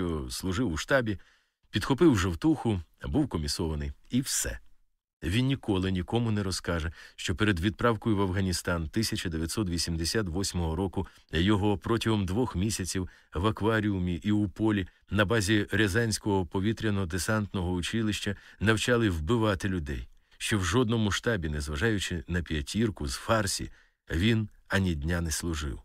що служив у штабі, підхопив жовтуху, був комісований, і все. Він ніколи нікому не розкаже, що перед відправкою в Афганістан 1988 року його протягом двох місяців в акваріумі і у полі на базі Рязанського повітряно-десантного училища навчали вбивати людей, що в жодному штабі, незважаючи на п'ятірку з фарсі, він ані дня не служив.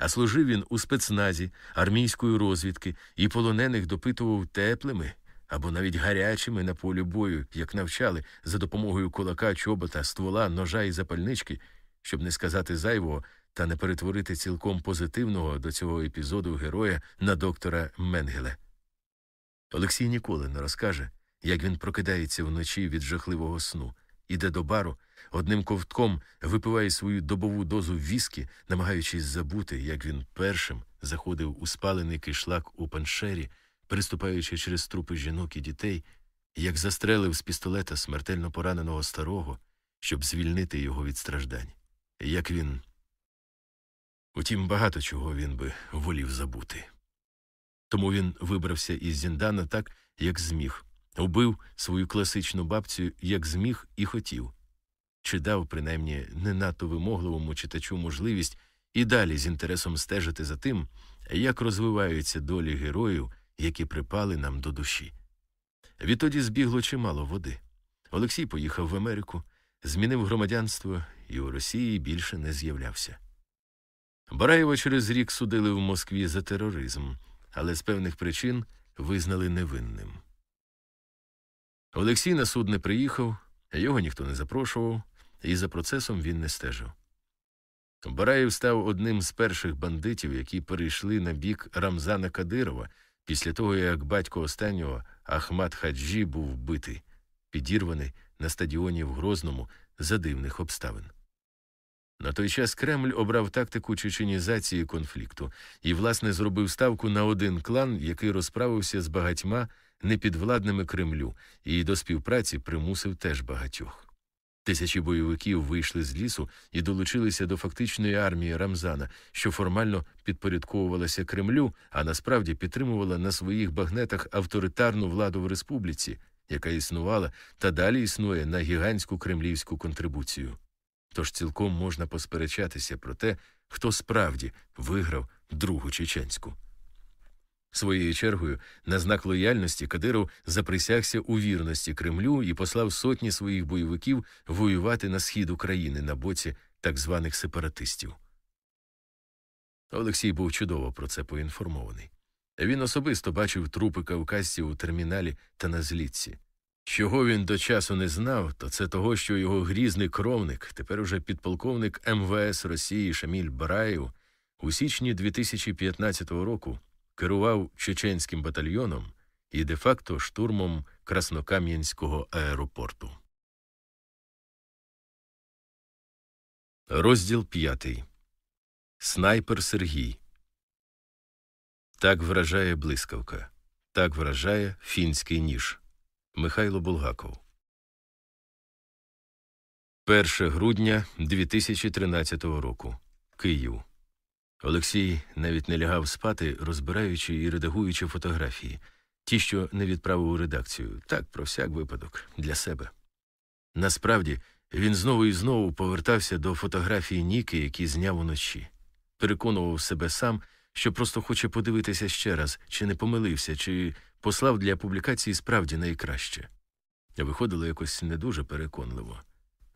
А служив він у спецназі, армійської розвідки і полонених допитував теплими або навіть гарячими на полі бою, як навчали за допомогою кулака, чобота, ствола, ножа і запальнички, щоб не сказати зайвого та не перетворити цілком позитивного до цього епізоду героя на доктора Менгеле. Олексій ніколи не розкаже, як він прокидається вночі від жахливого сну, іде до бару, одним ковтком випиває свою добову дозу віскі, намагаючись забути, як він першим заходив у спалений кишлак у паншері, переступаючи через трупи жінок і дітей, як застрелив з пістолета смертельно пораненого старого, щоб звільнити його від страждань, як він. Утім, багато чого він би волів забути. Тому він вибрався із Зіндана так, як зміг, убив свою класичну бабцю, як зміг і хотів, чи дав, принаймні, не надто вимогливому читачу можливість і далі з інтересом стежити за тим, як розвиваються долі героїв, які припали нам до душі. Відтоді збігло чимало води. Олексій поїхав в Америку, змінив громадянство і у Росії більше не з'являвся. Бараєва через рік судили в Москві за тероризм, але з певних причин визнали невинним. Олексій на суд не приїхав, його ніхто не запрошував, і за процесом він не стежив. Бараєв став одним з перших бандитів, які перейшли на бік Рамзана Кадирова після того, як батько останнього Ахмад Хаджі був вбитий, підірваний на стадіоні в Грозному за дивних обставин. На той час Кремль обрав тактику чеченізації конфлікту і, власне, зробив ставку на один клан, який розправився з багатьма непідвладними Кремлю, і до співпраці примусив теж багатьох. Тисячі бойовиків вийшли з лісу і долучилися до фактичної армії Рамзана, що формально підпорядковувалася Кремлю, а насправді підтримувала на своїх багнетах авторитарну владу в республіці, яка існувала та далі існує на гігантську кремлівську контрибуцію. Тож цілком можна посперечатися про те, хто справді виграв другу чеченську. Своєю чергою, на знак лояльності Кадиров заприсягся у вірності Кремлю і послав сотні своїх бойовиків воювати на схід України на боці так званих сепаратистів. Олексій був чудово про це поінформований. Він особисто бачив трупи кавказців у терміналі та на злітці. Чого він до часу не знав, то це того, що його грізний кровник, тепер уже підполковник МВС Росії Шаміль Бараєв, у січні 2015 року керував чеченським батальйоном і де-факто штурмом Краснокам'янського аеропорту. Розділ п'ятий. Снайпер Сергій. Так вражає блискавка. Так вражає фінський ніж. Михайло Булгаков. 1 грудня 2013 року. Київ. Олексій навіть не лягав спати, розбираючи і редагуючи фотографії, ті, що не відправив у редакцію, так про всяк випадок, для себе. Насправді, він знову і знову повертався до фотографії Ніки, які зняв уночі, переконував себе сам, що просто хоче подивитися ще раз, чи не помилився, чи послав для публікації справді найкраще. Виходило якось не дуже переконливо,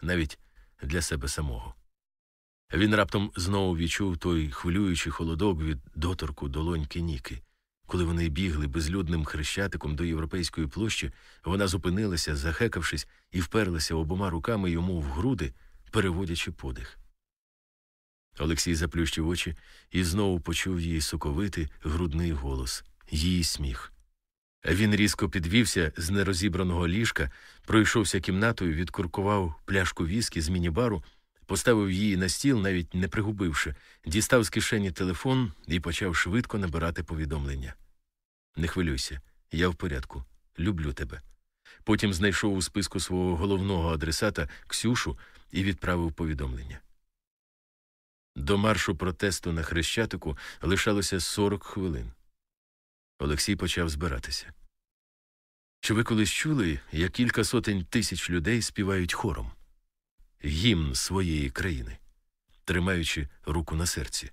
навіть для себе самого. Він раптом знову відчув той хвилюючий холодок від доторку долоньки Ніки. Коли вони бігли безлюдним хрещатиком до європейської площі, вона зупинилася, захекавшись, і вперлася обома руками йому в груди, переводячи подих. Олексій заплющив очі і знову почув її соковитий грудний голос, її сміх. Він різко підвівся з нерозібраного ліжка, пройшовся кімнатою, відкуркував пляшку віскі з мінібару поставив її на стіл, навіть не пригубивши, дістав з кишені телефон і почав швидко набирати повідомлення. Не хвилюйся, я в порядку, люблю тебе. Потім знайшов у списку свого головного адресата Ксюшу і відправив повідомлення. До маршу протесту на Хрещатику лишалося 40 хвилин. Олексій почав збиратися. Чи ви колись чули, як кілька сотень тисяч людей співають хором? Гімн своєї країни, тримаючи руку на серці.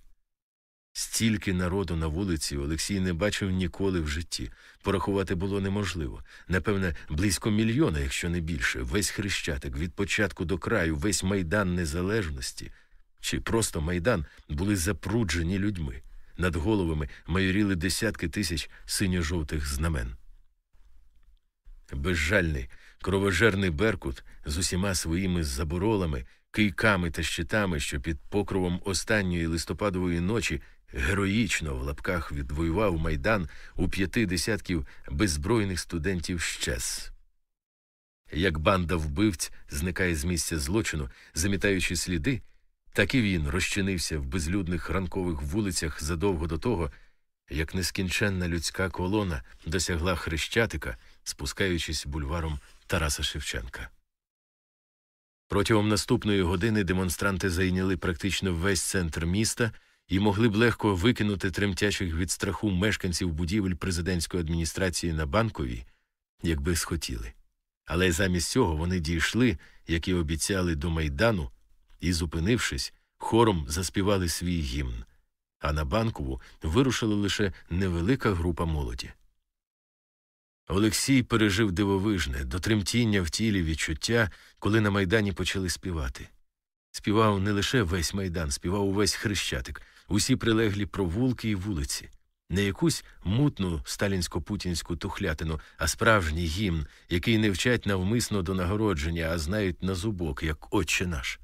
Стільки народу на вулиці Олексій не бачив ніколи в житті. Порахувати було неможливо. Напевне, близько мільйона, якщо не більше, весь хрещатик від початку до краю, весь майдан незалежності чи просто майдан були запруджені людьми. Над головами майоріли десятки тисяч синьо-жовтих знамен. Безжальний, кровожерний Беркут з усіма своїми заборолами, кийками та щитами, що під покровом останньої листопадової ночі героїчно в лапках відвоював майдан у п'яти десятків беззбройних студентів щез. Як банда вбивць зникає з місця злочину, замітаючи сліди, так і він розчинився в безлюдних ранкових вулицях задовго до того, як нескінченна людська колона досягла хрещатика, спускаючись бульваром Тараса Шевченка. Протягом наступної години демонстранти зайняли практично весь центр міста і могли б легко викинути тремтячих від страху мешканців будівель президентської адміністрації на банковій, якби схотіли. Але замість цього вони дійшли, як і обіцяли, до майдану і, зупинившись, хором заспівали свій гімн, а на банкову вирушила лише невелика група молоді. Олексій пережив дивовижне, до тремтіння в тілі відчуття, коли на майдані почали співати. Співав не лише весь майдан, співав увесь хрещатик, усі прилеглі провулки і вулиці, не якусь мутну сталінсько-путінську тухлятину, а справжній гімн, який не вчать навмисно до нагородження, а знають на зубок, як отче наш.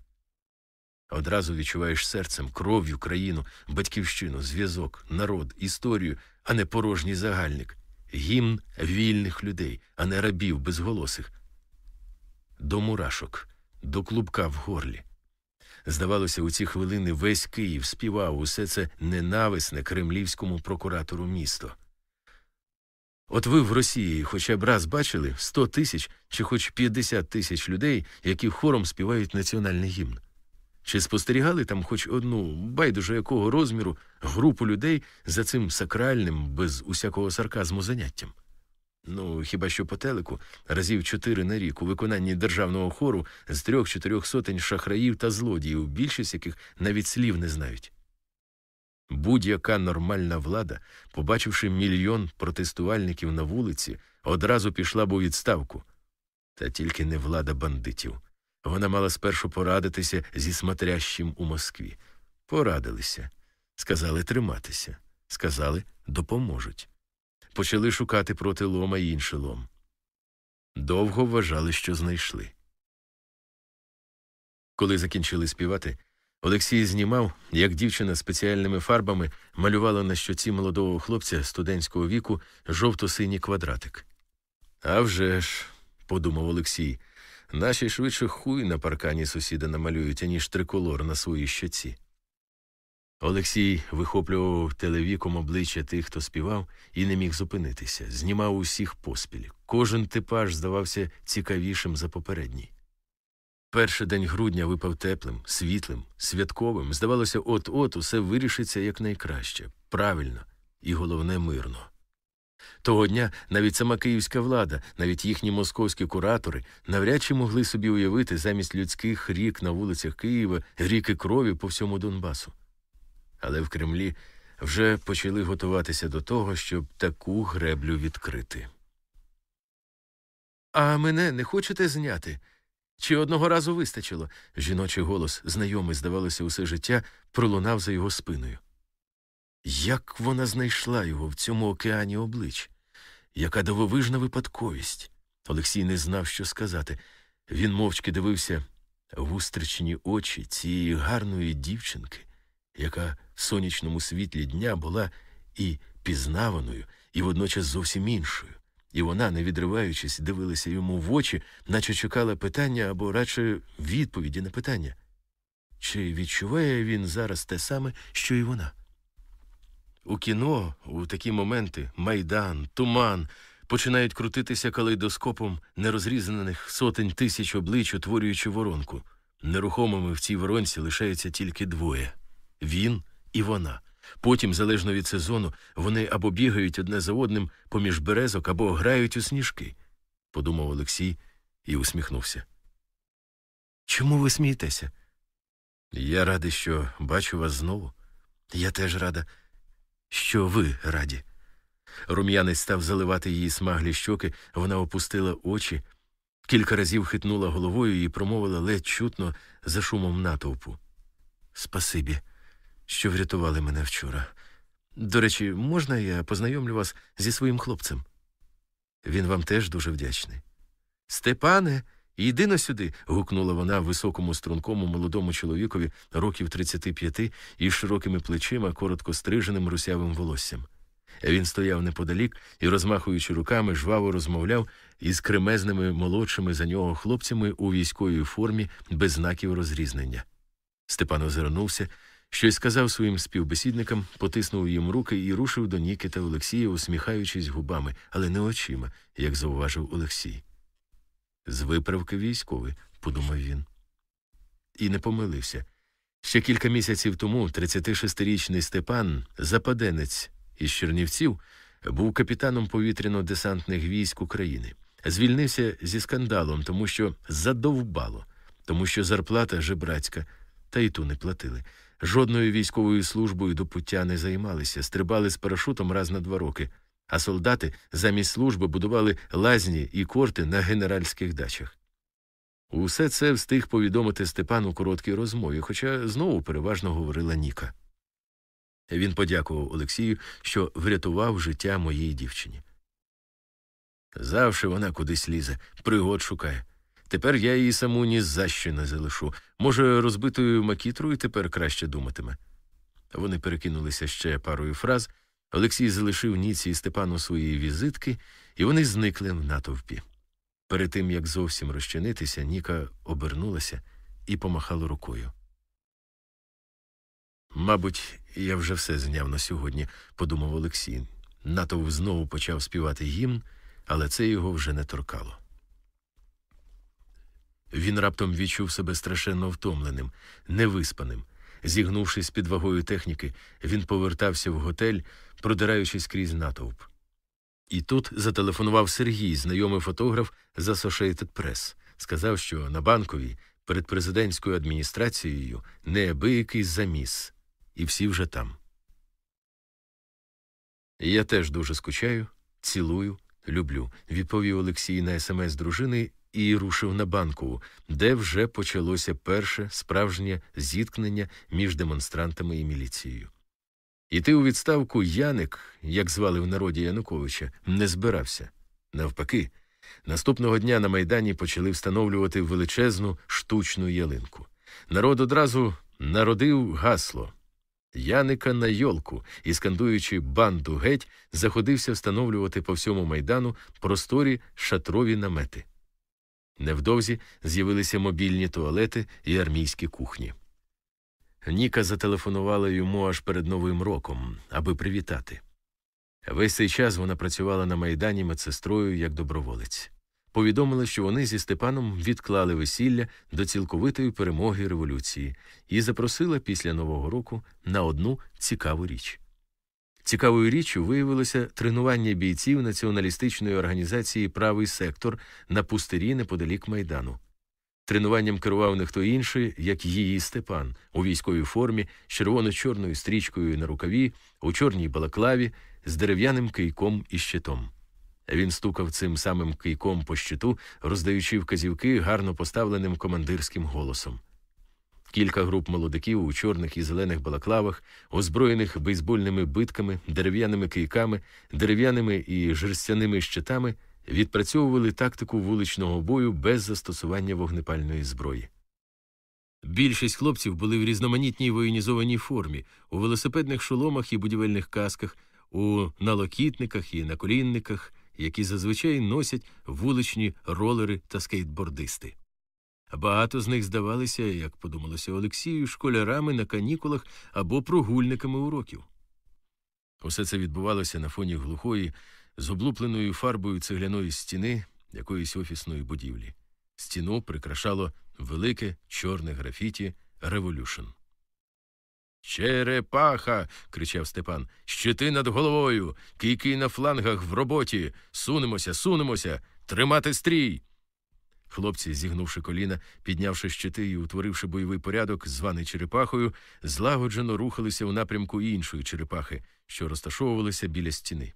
Одразу відчуваєш серцем, кров'ю країну, батьківщину, зв'язок, народ, історію, а не порожній загальник, гімн вільних людей, а не рабів безголосих. До мурашок, до клубка в горлі. Здавалося, у ці хвилини весь Київ співав усе це ненависне кремлівському прокуратору місто. От ви в Росії хоча б раз бачили 100 тисяч чи хоч 50 тисяч людей, які хором співають національний гімн. Чи спостерігали там хоч одну, байдуже якого розміру, групу людей за цим сакральним, без усякого сарказму заняттям? Ну, хіба що по телеку, разів чотири на рік у виконанні державного хору з трьох-чотирьох сотень шахраїв та злодіїв, більшість яких навіть слів не знають. Будь-яка нормальна влада, побачивши мільйон протестувальників на вулиці, одразу пішла б у відставку. Та тільки не влада бандитів. Вона мала спершу порадитися зі смотрящим у Москві. Порадилися. Сказали триматися. Сказали допоможуть. Почали шукати проти лома й інший лом. Довго вважали, що знайшли. Коли закінчили співати, Олексій знімав, як дівчина спеціальними фарбами малювала на щоці молодого хлопця студентського віку жовто-синій квадратик. «А вже ж», – подумав Олексій, Наші швидше хуй на паркані сусіда намалюють, аніж триколор на своїй щоці. Олексій вихоплював телевіком обличчя тих, хто співав, і не міг зупинитися, знімав усіх поспіль. Кожен типаж здавався цікавішим за попередній. Перший день грудня випав теплим, світлим, святковим. Здавалося, от от усе вирішиться якнайкраще, правильно і головне мирно. Того дня навіть сама київська влада, навіть їхні московські куратори навряд чи могли собі уявити замість людських рік на вулицях Києва ріки крові по всьому Донбасу. Але в Кремлі вже почали готуватися до того, щоб таку греблю відкрити. А мене не хочете зняти? Чи одного разу вистачило? Жіночий голос, знайомий, здавалося, усе життя, пролунав за його спиною. Як вона знайшла його в цьому океані облич? Яка дивовижна випадковість. Олексій не знав, що сказати. Він мовчки дивився в устричні очі цієї гарної дівчинки, яка в сонячному світлі дня була і пізнаваною, і водночас зовсім іншою. І вона, не відриваючись, дивилася йому в очі, наче чекала питання або радше відповіді на питання. Чи відчуває він зараз те саме, що і вона? У кіно у такі моменти майдан, туман починають крутитися калейдоскопом нерозрізаних сотень тисяч облич, утворюючи воронку. Нерухомими в цій воронці лишаються тільки двоє він і вона. Потім, залежно від сезону, вони або бігають одне за одним поміж березок, або грають у сніжки, подумав Олексій і усміхнувся. Чому ви смієтеся? Я радий, що бачу вас знову. Я теж рада, що ви раді. Рум'янець став заливати її смаглі щоки, вона опустила очі, кілька разів хитнула головою і промовила ледь чутно за шумом натовпу. Спасибі, що врятували мене вчора. До речі, можна я познайомлю вас зі своїм хлопцем? Він вам теж дуже вдячний. Степане, йди на сюди. гукнула вона високому стрункому молодому чоловікові років 35 із широкими плечима, коротко стриженим русявим волоссям. Він стояв неподалік і, розмахуючи руками, жваво розмовляв із кремезними молодшими за нього хлопцями у військовій формі без знаків розрізнення. Степан озирнувся, щось сказав своїм співбесідникам, потиснув їм руки і рушив до Ніки та Олексія, усміхаючись губами, але не очима, як зауважив Олексій. З виправки військовий, подумав він. І не помилився. Ще кілька місяців тому 36-річний Степан, западенець із Чернівців, був капітаном повітряно-десантних військ України. Звільнився зі скандалом, тому що задовбало, тому що зарплата жебрацька, та й ту не платили. Жодною військовою службою до пуття не займалися, стрибали з парашутом раз на два роки, а солдати замість служби будували лазні і корти на генеральських дачах. Усе це встиг повідомити Степан у короткій розмові, хоча знову переважно говорила Ніка. Він подякував Олексію, що врятував життя моїй дівчині. Завше вона кудись лізе, пригод шукає. Тепер я її саму ні за що не залишу. Може, розбитою макітрою тепер краще думатиме. Вони перекинулися ще парою фраз. Олексій залишив Ніці і Степану свої візитки, і вони зникли в натовпі. Перед тим, як зовсім розчинитися, Ніка обернулася і помахала рукою. Мабуть, я вже все зняв на сьогодні, подумав Олексій. Натовп знову почав співати гімн, але це його вже не торкало. Він раптом відчув себе страшенно втомленим, невиспаним. Зігнувшись під вагою техніки, він повертався в готель, продираючись крізь натовп. І тут зателефонував Сергій, знайомий фотограф з Associated Press. Сказав, що на банковій перед президентською адміністрацією неабиякий заміс, і всі вже там. Я теж дуже скучаю, цілую, люблю, відповів Олексій на смс дружини і рушив на банку, де вже почалося перше справжнє зіткнення між демонстрантами і міліцією. Іти у відставку Яник, як звали в народі Януковича, не збирався. Навпаки, наступного дня на Майдані почали встановлювати величезну штучну ялинку. Народ одразу народив гасло. Яника на йолку і, скандуючи банду геть, заходився встановлювати по всьому майдану просторі шатрові намети. Невдовзі з'явилися мобільні туалети і армійські кухні. Ніка зателефонувала йому аж перед Новим роком, аби привітати. Весь цей час вона працювала на майдані медсестрою як доброволець. Повідомила, що вони зі Степаном відклали весілля до цілковитої перемоги революції і запросила після Нового року на одну цікаву річ. Цікавою річчю виявилося тренування бійців націоналістичної організації Правий сектор на пустирі неподалік майдану. Тренуванням керував не хто інший, як її Степан, у військовій формі, з червоно-чорною стрічкою на рукаві, у чорній балаклаві, з дерев'яним кийком і щитом. Він стукав цим самим кийком по щиту, роздаючи вказівки гарно поставленим командирським голосом. Кілька груп молодиків у чорних і зелених балаклавах, озброєних бейсбольними битками, дерев'яними кийками, дерев'яними і жерстяними щитами, відпрацьовували тактику вуличного бою без застосування вогнепальної зброї. Більшість хлопців були в різноманітній воєнізованій формі, у велосипедних шоломах і будівельних касках, у налокітниках і наколінниках, які зазвичай носять вуличні ролери та скейтбордисти. Багато з них здавалися, як подумалося Олексію, школярами на канікулах або прогульниками уроків. Усе це відбувалося на фоні глухої, з облупленою фарбою цегляної стіни якоїсь офісної будівлі. Стіну прикрашало велике чорне графіті Revolution. Черепаха. кричав Степан. Щити над головою, кійки на флангах в роботі. Сунемося, сунемося, тримати стрій. Хлопці, зігнувши коліна, піднявши щити і утворивши бойовий порядок, званий черепахою, злагоджено рухалися у напрямку іншої черепахи, що розташовувалися біля стіни.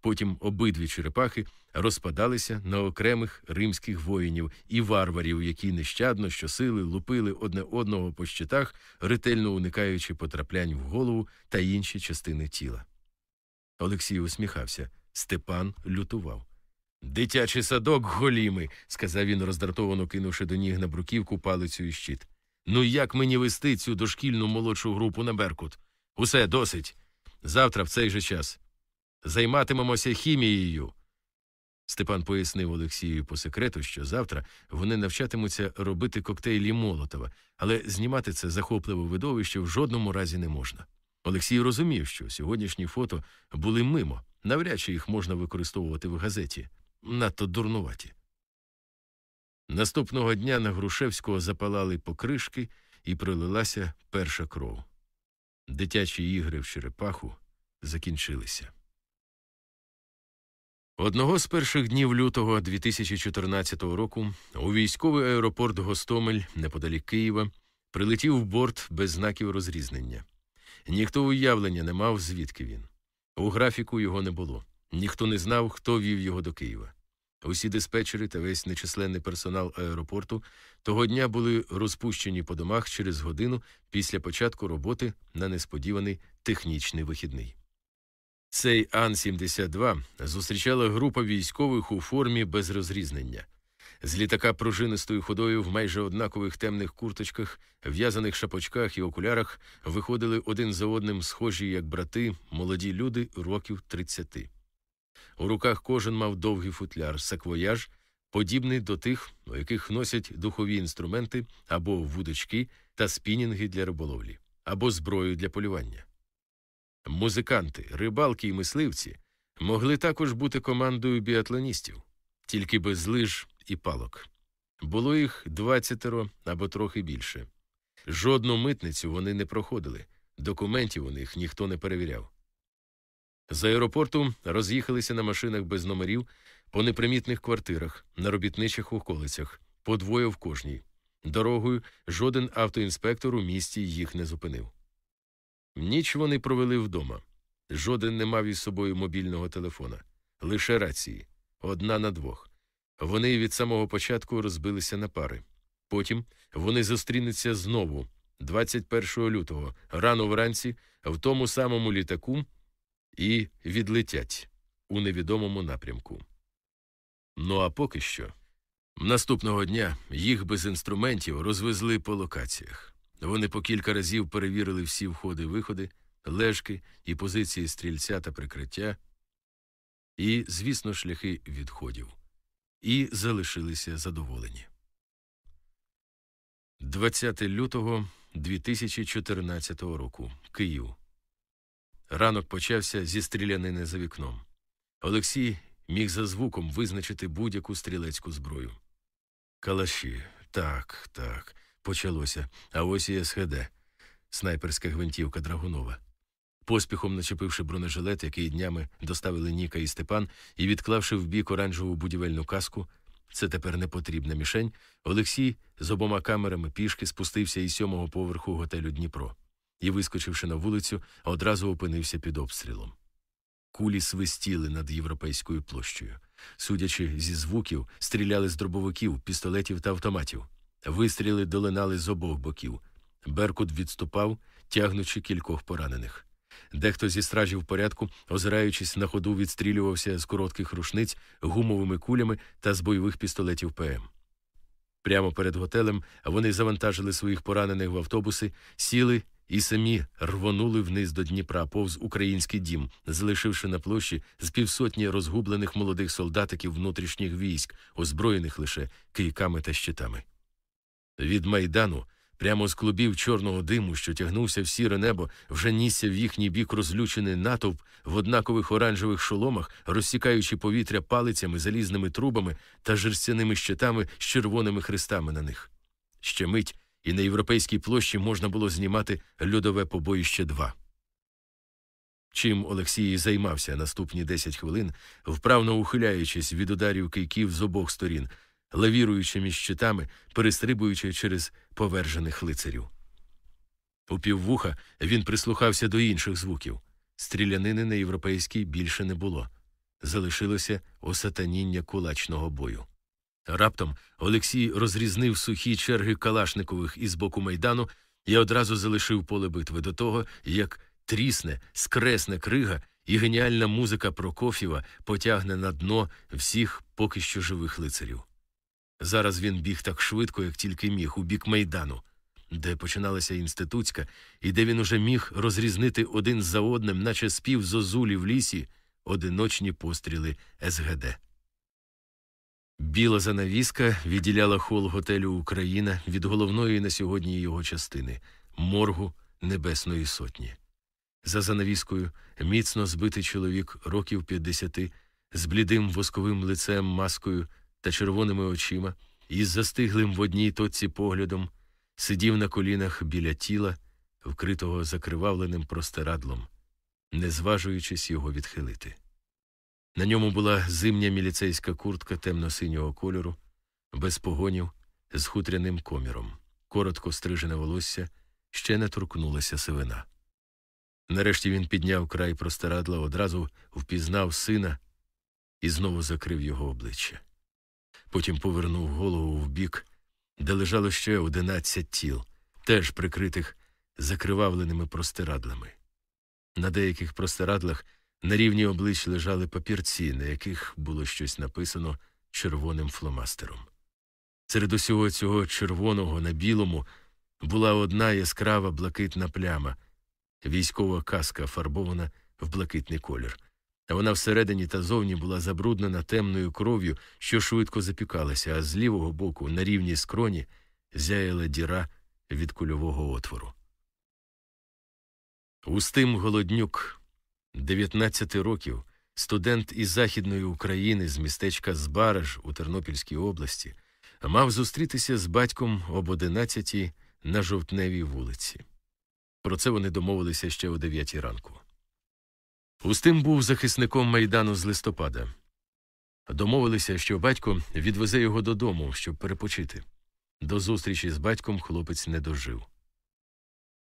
Потім обидві черепахи розпадалися на окремих римських воїнів і варварів, які нещадно щосили лупили одне одного по щитах, ретельно уникаючи потраплянь в голову та інші частини тіла. Олексій усміхався. Степан лютував. Дитячий садок голіми, сказав він, роздратовано кинувши до ніг на бруківку палицю і щит. Ну як мені вести цю дошкільну молодшу групу на Беркут? Усе досить. Завтра в цей же час. Займатимемося хімією. Степан пояснив Олексію по секрету, що завтра вони навчатимуться робити коктейлі Молотова, але знімати це захопливе видовище в жодному разі не можна. Олексій розумів, що сьогоднішні фото були мимо, навряд чи їх можна використовувати в газеті, надто дурнуваті. Наступного дня на Грушевського запалали покришки і пролилася перша кров. Дитячі ігри в черепаху закінчилися. Одного з перших днів лютого 2014 року у військовий аеропорт Гостомель, неподалік Києва, прилетів борт без знаків розрізнення. Ніхто уявлення не мав, звідки він. У графіку його не було. Ніхто не знав, хто вів його до Києва. Усі диспетчери та весь нечисленний персонал аеропорту того дня були розпущені по домах через годину після початку роботи на несподіваний технічний вихідний. Цей Ан-72 зустрічала група військових у формі без розрізнення. З літака пружинистою ходою в майже однакових темних курточках, в'язаних шапочках і окулярах виходили один за одним схожі як брати, молоді люди років 30. У руках кожен мав довгий футляр, саквояж, подібний до тих, у яких носять духові інструменти або вудочки та спінінги для риболовлі, або зброю для полювання. Музиканти, рибалки і мисливці могли також бути командою біатлоністів, тільки без лиж і палок. Було їх двадцятеро або трохи більше. Жодну митницю вони не проходили, документів у них ніхто не перевіряв. З аеропорту роз'їхалися на машинах без номерів по непримітних квартирах, на робітничих околицях, по двоє в кожній. Дорогою жоден автоінспектор у місті їх не зупинив. Ніч вони провели вдома. Жоден не мав із собою мобільного телефона, лише рації, одна на двох. Вони від самого початку розбилися на пари. Потім вони зустрінуться знову, 21 лютого, рано вранці, в тому самому літаку і відлетять у невідомому напрямку. Ну а поки що, наступного дня їх без інструментів розвезли по локаціях. Вони по кілька разів перевірили всі входи виходи, лежки і позиції стрільця та прикриття, і, звісно, шляхи відходів, і залишилися задоволені. 20 лютого 2014 року Київ. Ранок почався зі стрілянини за вікном. Олексій міг за звуком визначити будь-яку стрілецьку зброю. Калаші, так, так почалося, а ось і СГД, снайперська гвинтівка Драгунова. Поспіхом начепивши бронежилет, який днями доставили Ніка і Степан, і відклавши в бік оранжеву будівельну каску, це тепер не потрібна мішень, Олексій з обома камерами пішки спустився із сьомого поверху готелю Дніпро і, вискочивши на вулицю, одразу опинився під обстрілом. Кулі свистіли над європейською площею. Судячи зі звуків, стріляли з дробовиків, пістолетів та автоматів. Вистріли долинали з обох боків. Беркут відступав, тягнучи кількох поранених. Дехто зі стражів порядку, озираючись на ходу, відстрілювався з коротких рушниць, гумовими кулями та з бойових пістолетів ПМ. Прямо перед готелем вони завантажили своїх поранених в автобуси, сіли і самі рвонули вниз до Дніпра повз український дім, залишивши на площі з півсотні розгублених молодих солдатиків внутрішніх військ, озброєних лише кийками та щитами. Від майдану, прямо з клубів чорного диму, що тягнувся в сіре небо, вже нісся в їхній бік розлючений натовп в однакових оранжевих шоломах, розсікаючи повітря палицями, залізними трубами та жерстяними щитами з червоними хрестами на них. Ще мить, і на європейській площі можна було знімати льодове побоїще 2. Чим Олексій займався наступні 10 хвилин, вправно ухиляючись від ударів кийків з обох сторін, лавіруючи між щитами, перестрибуючи через повержених лицарів. У піввуха він прислухався до інших звуків. Стрілянини на європейській більше не було. Залишилося осатаніння кулачного бою. Раптом Олексій розрізнив сухі черги Калашникових із боку майдану і одразу залишив поле битви до того, як трісне, скресне крига і геніальна музика Прокоф'єва потягне на дно всіх поки що живих лицарів. Зараз він біг так швидко, як тільки міг, у бік майдану, де починалася інститутська, і де він уже міг розрізнити один за одним, наче спів зозулі в лісі, одиночні постріли СГД. Біла занавіска відділяла хол готелю Україна від головної на сьогодні його частини моргу Небесної Сотні. За занавіскою міцно збитий чоловік років 50 з блідим восковим лицем, маскою та червоними очима, із застиглим в одній точці поглядом, сидів на колінах біля тіла, вкритого закривавленим простирадлом, не зважуючись його відхилити. На ньому була зимня міліцейська куртка темно-синього кольору, без погонів, з хутряним коміром, коротко стрижене волосся, ще не торкнулася сивина. Нарешті він підняв край простирадла, одразу впізнав сина і знову закрив його обличчя. Потім повернув голову в бік, де лежало ще одинадцять тіл, теж прикритих закривавленими простирадлами. На деяких простирадлах на рівні облич лежали папірці, на яких було щось написано червоним фломастером. Серед усього цього червоного на білому була одна яскрава блакитна пляма, військова каска, фарбована в блакитний колір. А вона всередині та зовні була забруднена темною кров'ю, що швидко запікалася, а з лівого боку, на рівні скроні, зяяла діра від кульового отвору. Устим Голоднюк, 19 років, студент із Західної України з містечка Збараж у Тернопільській області, мав зустрітися з батьком об 11 на жовтневій вулиці. Про це вони домовилися ще о 9 ранку. Устим був захисником майдану з листопада. Домовилися, що батько відвезе його додому, щоб перепочити. До зустрічі з батьком хлопець не дожив.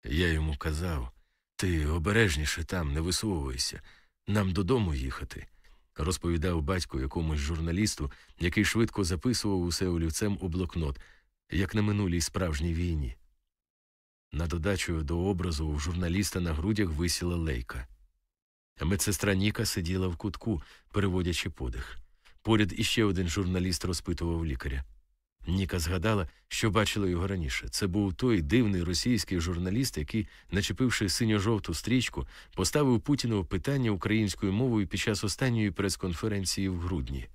Я йому казав ти обережніше там, не висовуйся, нам додому їхати, розповідав батько якомусь журналісту, який швидко записував усе олівцем у блокнот, як на минулій справжній війні. На додачу до образу у журналіста на грудях висіла лейка. Медсестра Ніка сиділа в кутку, переводячи подих. Поряд іще один журналіст розпитував лікаря. Ніка згадала, що бачила його раніше. Це був той дивний російський журналіст, який, начепивши синьо-жовту стрічку, поставив Путіну питання українською мовою під час останньої прес-конференції в грудні.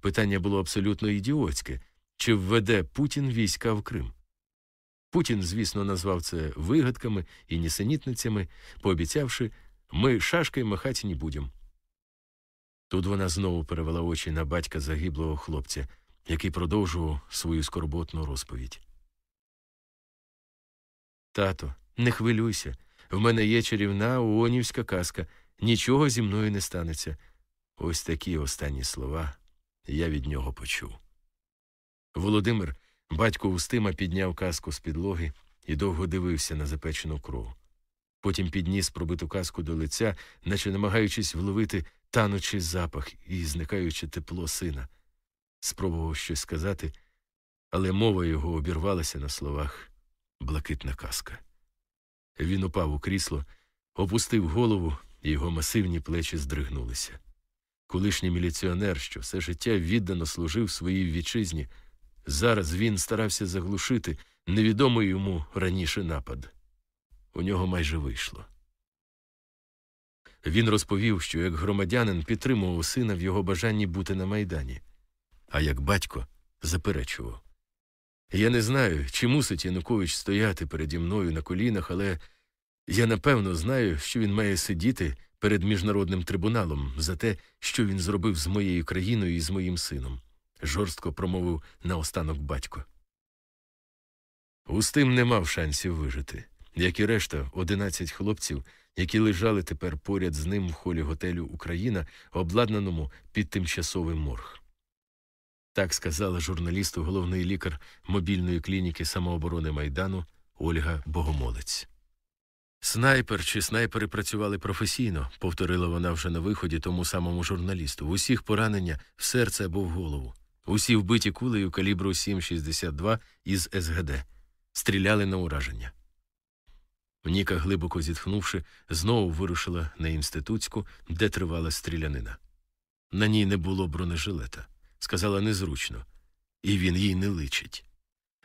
Питання було абсолютно ідіотське чи введе Путін війська в Крим? Путін, звісно, назвав це вигадками і нісенітницями, пообіцявши ми шашкою махати не будемо. Тут вона знову перевела очі на батька загиблого хлопця, який продовжував свою скорботну розповідь. Тато, не хвилюйся. В мене є чарівна уонівська казка. Нічого зі мною не станеться. Ось такі останні слова я від нього почув. Володимир, батько Устима, підняв казку з підлоги і довго дивився на запечену кров. Потім підніс пробиту казку до лиця, наче намагаючись вловити танучий запах і зникаючи тепло сина. Спробував щось сказати, але мова його обірвалася на словах блакитна казка. Він упав у крісло, опустив голову, і його масивні плечі здригнулися. Колишній міліціонер, що все життя віддано служив своїй вітчизні, зараз він старався заглушити невідомий йому раніше напад. У нього майже вийшло. Він розповів, що як громадянин підтримував сина в його бажанні бути на майдані, а як батько заперечував. Я не знаю, чи мусить Янукович стояти переді мною на колінах, але я напевно знаю, що він має сидіти перед міжнародним трибуналом за те, що він зробив з моєю країною і з моїм сином, жорстко промовив наостанок батько. Устим не мав шансів вижити, як і решта, 11 хлопців, які лежали тепер поряд з ним в холі готелю Україна, обладнаному під тимчасовий морг. Так сказала журналісту головний лікар мобільної клініки самооборони Майдану Ольга Богомолець. Снайпер чи снайпери працювали професійно, повторила вона вже на виході тому самому журналісту. В усіх поранення в серце або в голову. Усі вбиті кулею калібру 7,62 із СГД. Стріляли на ураження. Ніка, глибоко зітхнувши, знову вирушила на інститутську, де тривала стрілянина. На ній не було бронежилета. Сказала незручно, і він їй не личить.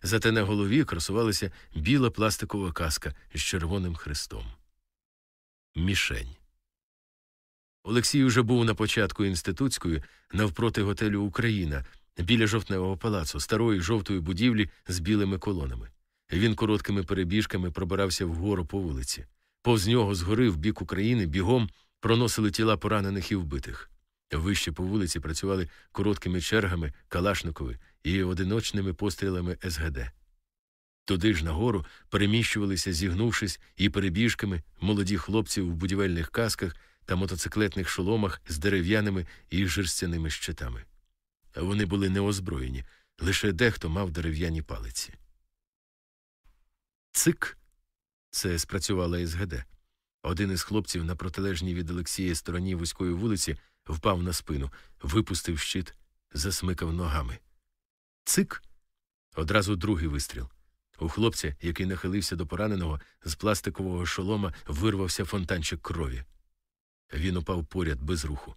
Зате на голові красувалася біла пластикова каска з червоним хрестом. Мішень. Олексій уже був на початку інститутської навпроти готелю Україна біля жовтневого палацу, старої жовтої будівлі з білими колонами. Він короткими перебіжками пробирався вгору по вулиці. Повз нього згори в бік України бігом проносили тіла поранених і вбитих. Вище по вулиці працювали короткими чергами Калашникови і одиночними пострілами СГД. Туди ж нагору переміщувалися, зігнувшись, і перебіжками молоді хлопці в будівельних касках та мотоциклетних шоломах з дерев'яними і жерстяними щитами. Вони були неозброєні, лише дехто мав дерев'яні палиці. Цик. Це спрацювала СГД. Один із хлопців на протилежній від Олексія стороні вузької вулиці впав на спину, випустив щит, засмикав ногами. Цик. Одразу другий вистріл. У хлопця, який нахилився до пораненого, з пластикового шолома вирвався фонтанчик крові. Він упав поряд без руху.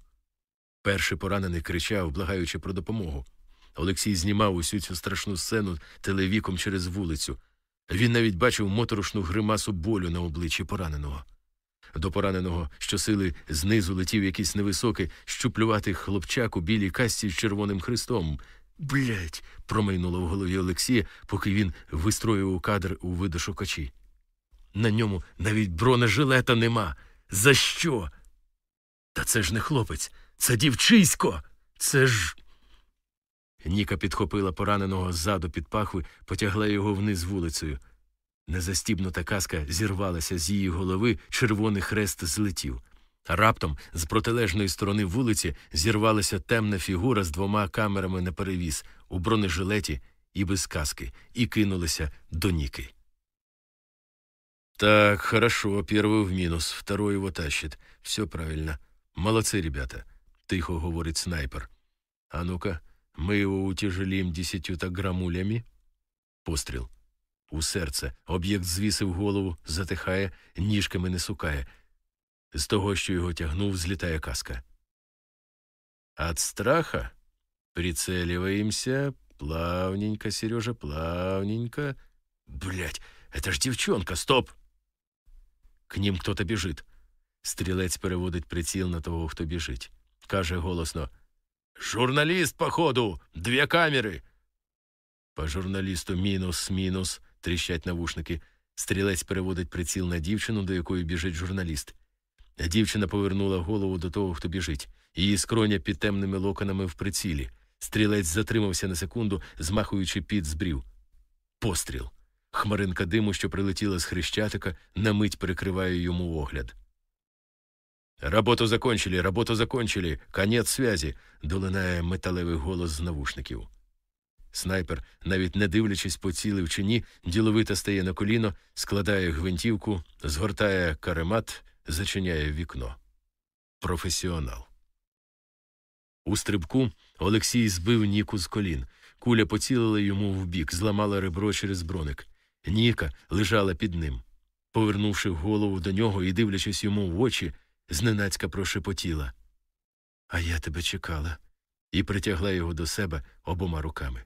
Перший поранений кричав, благаючи про допомогу. Олексій знімав усю цю страшну сцену телевіком через вулицю. Він навіть бачив моторошну гримасу болю на обличчі пораненого. До пораненого щосили знизу летів якийсь невисокий, щуплюватий хлопчак у білій касті з червоним хрестом. Блять. промайнуло в голові Олексія, поки він вистроював кадр у видошукачі. На ньому навіть бронежилета нема. За що? Та це ж не хлопець, це дівчисько. Це ж. Ніка підхопила пораненого ззаду під пахви, потягла його вниз вулицею. Незастібнута каска зірвалася з її голови, червоний хрест злетів. Раптом з протилежної сторони вулиці зірвалася темна фігура з двома камерами на перевіз у бронежилеті і без каски, і кинулася до Ніки. Так, хорошо, первый в минус, второй его тащит. Все правильно. Молодцы, ребята, тихо говорить снайпер. А ну-ка, мы его утяжелим десятью-то грамулями. Постріл. У серце. Об'єкт звісив голову, затихає, ніжками не сукає. З того, що його тягнув, злітає каска. От страха прицеливаемся. Плавненько, Сережа, плавненько. Блять, это ж девчонка, стоп! К ним кто-то біжить. Стрілець переводить приціл на того, хто біжить. Каже голосно Журналіст, походу, дві камери. По журналісту мінус, мінус, тріщать навушники. Стрілець переводить приціл на дівчину, до якої біжить журналіст. Дівчина повернула голову до того, хто біжить. Її скроня під темними локонами в прицілі. Стрілець затримався на секунду, змахуючи під збрів. Постріл. Хмаринка диму, що прилетіла з хрещатика, на мить перекриває йому огляд. Работу закончили, работу закончили. Конець связі. долинає металевий голос з навушників. Снайпер, навіть не дивлячись, поцілив чи ні, діловито стає на коліно, складає гвинтівку, згортає каремат, зачиняє вікно. Професіонал. У стрибку Олексій збив Ніку з колін. Куля поцілила йому в бік, зламала ребро через броник. Ніка лежала під ним. Повернувши голову до нього і дивлячись йому в очі, зненацька прошепотіла. А я тебе чекала, і притягла його до себе обома руками.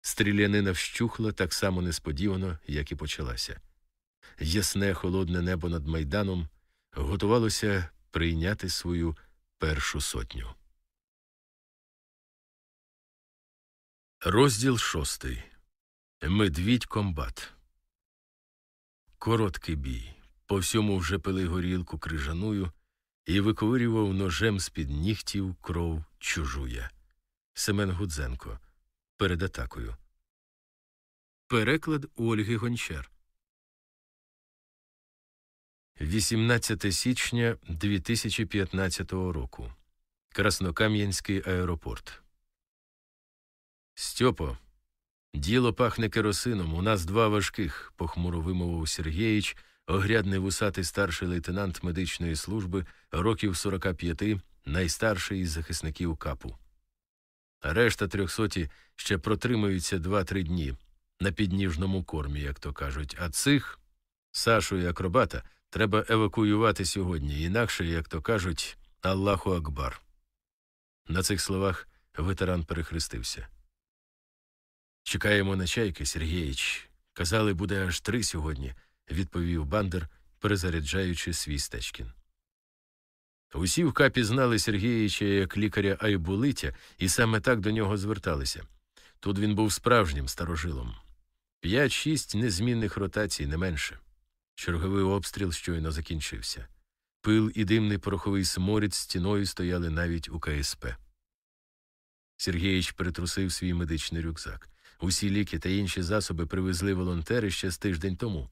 Стрілянина вщухла так само несподівано, як і почалася. Ясне холодне небо над майданом готувалося прийняти свою першу сотню. Розділ шостий. Медвідь комбат. Короткий бій. По всьому вже пили горілку крижаною і виковирював ножем з-під нігтів кров чужуя. Семен Гудзенко. Перед атакою. Переклад Ольги Гончар. 18 січня 2015 року. Краснокам'янський аеропорт. Стьопо. Діло пахне керосином. У нас два важких, похмуро вимовив Сергєїч, огрядний вусатий старший лейтенант медичної служби, років 45, найстарший із захисників капу. Решта трьохсоті ще протримаються два-три дні на підніжному кормі, як то кажуть, а цих Сашу і акробата треба евакуювати сьогодні, інакше, як то кажуть, Аллаху Акбар. На цих словах ветеран перехрестився. Чекаємо на чайки, Сергіїч. Казали, буде аж три сьогодні, відповів бандер, перезаряджаючи свій стечкін. Усі в капі знали Сергіїча як лікаря Айбулитя, і саме так до нього зверталися. Тут він був справжнім старожилом. П'ять-шість незмінних ротацій, не менше. Черговий обстріл щойно закінчився. Пил і димний пороховий сморід стіною стояли навіть у КСП. Сергіїч перетрусив свій медичний рюкзак. Усі ліки та інші засоби привезли волонтери ще з тиждень тому.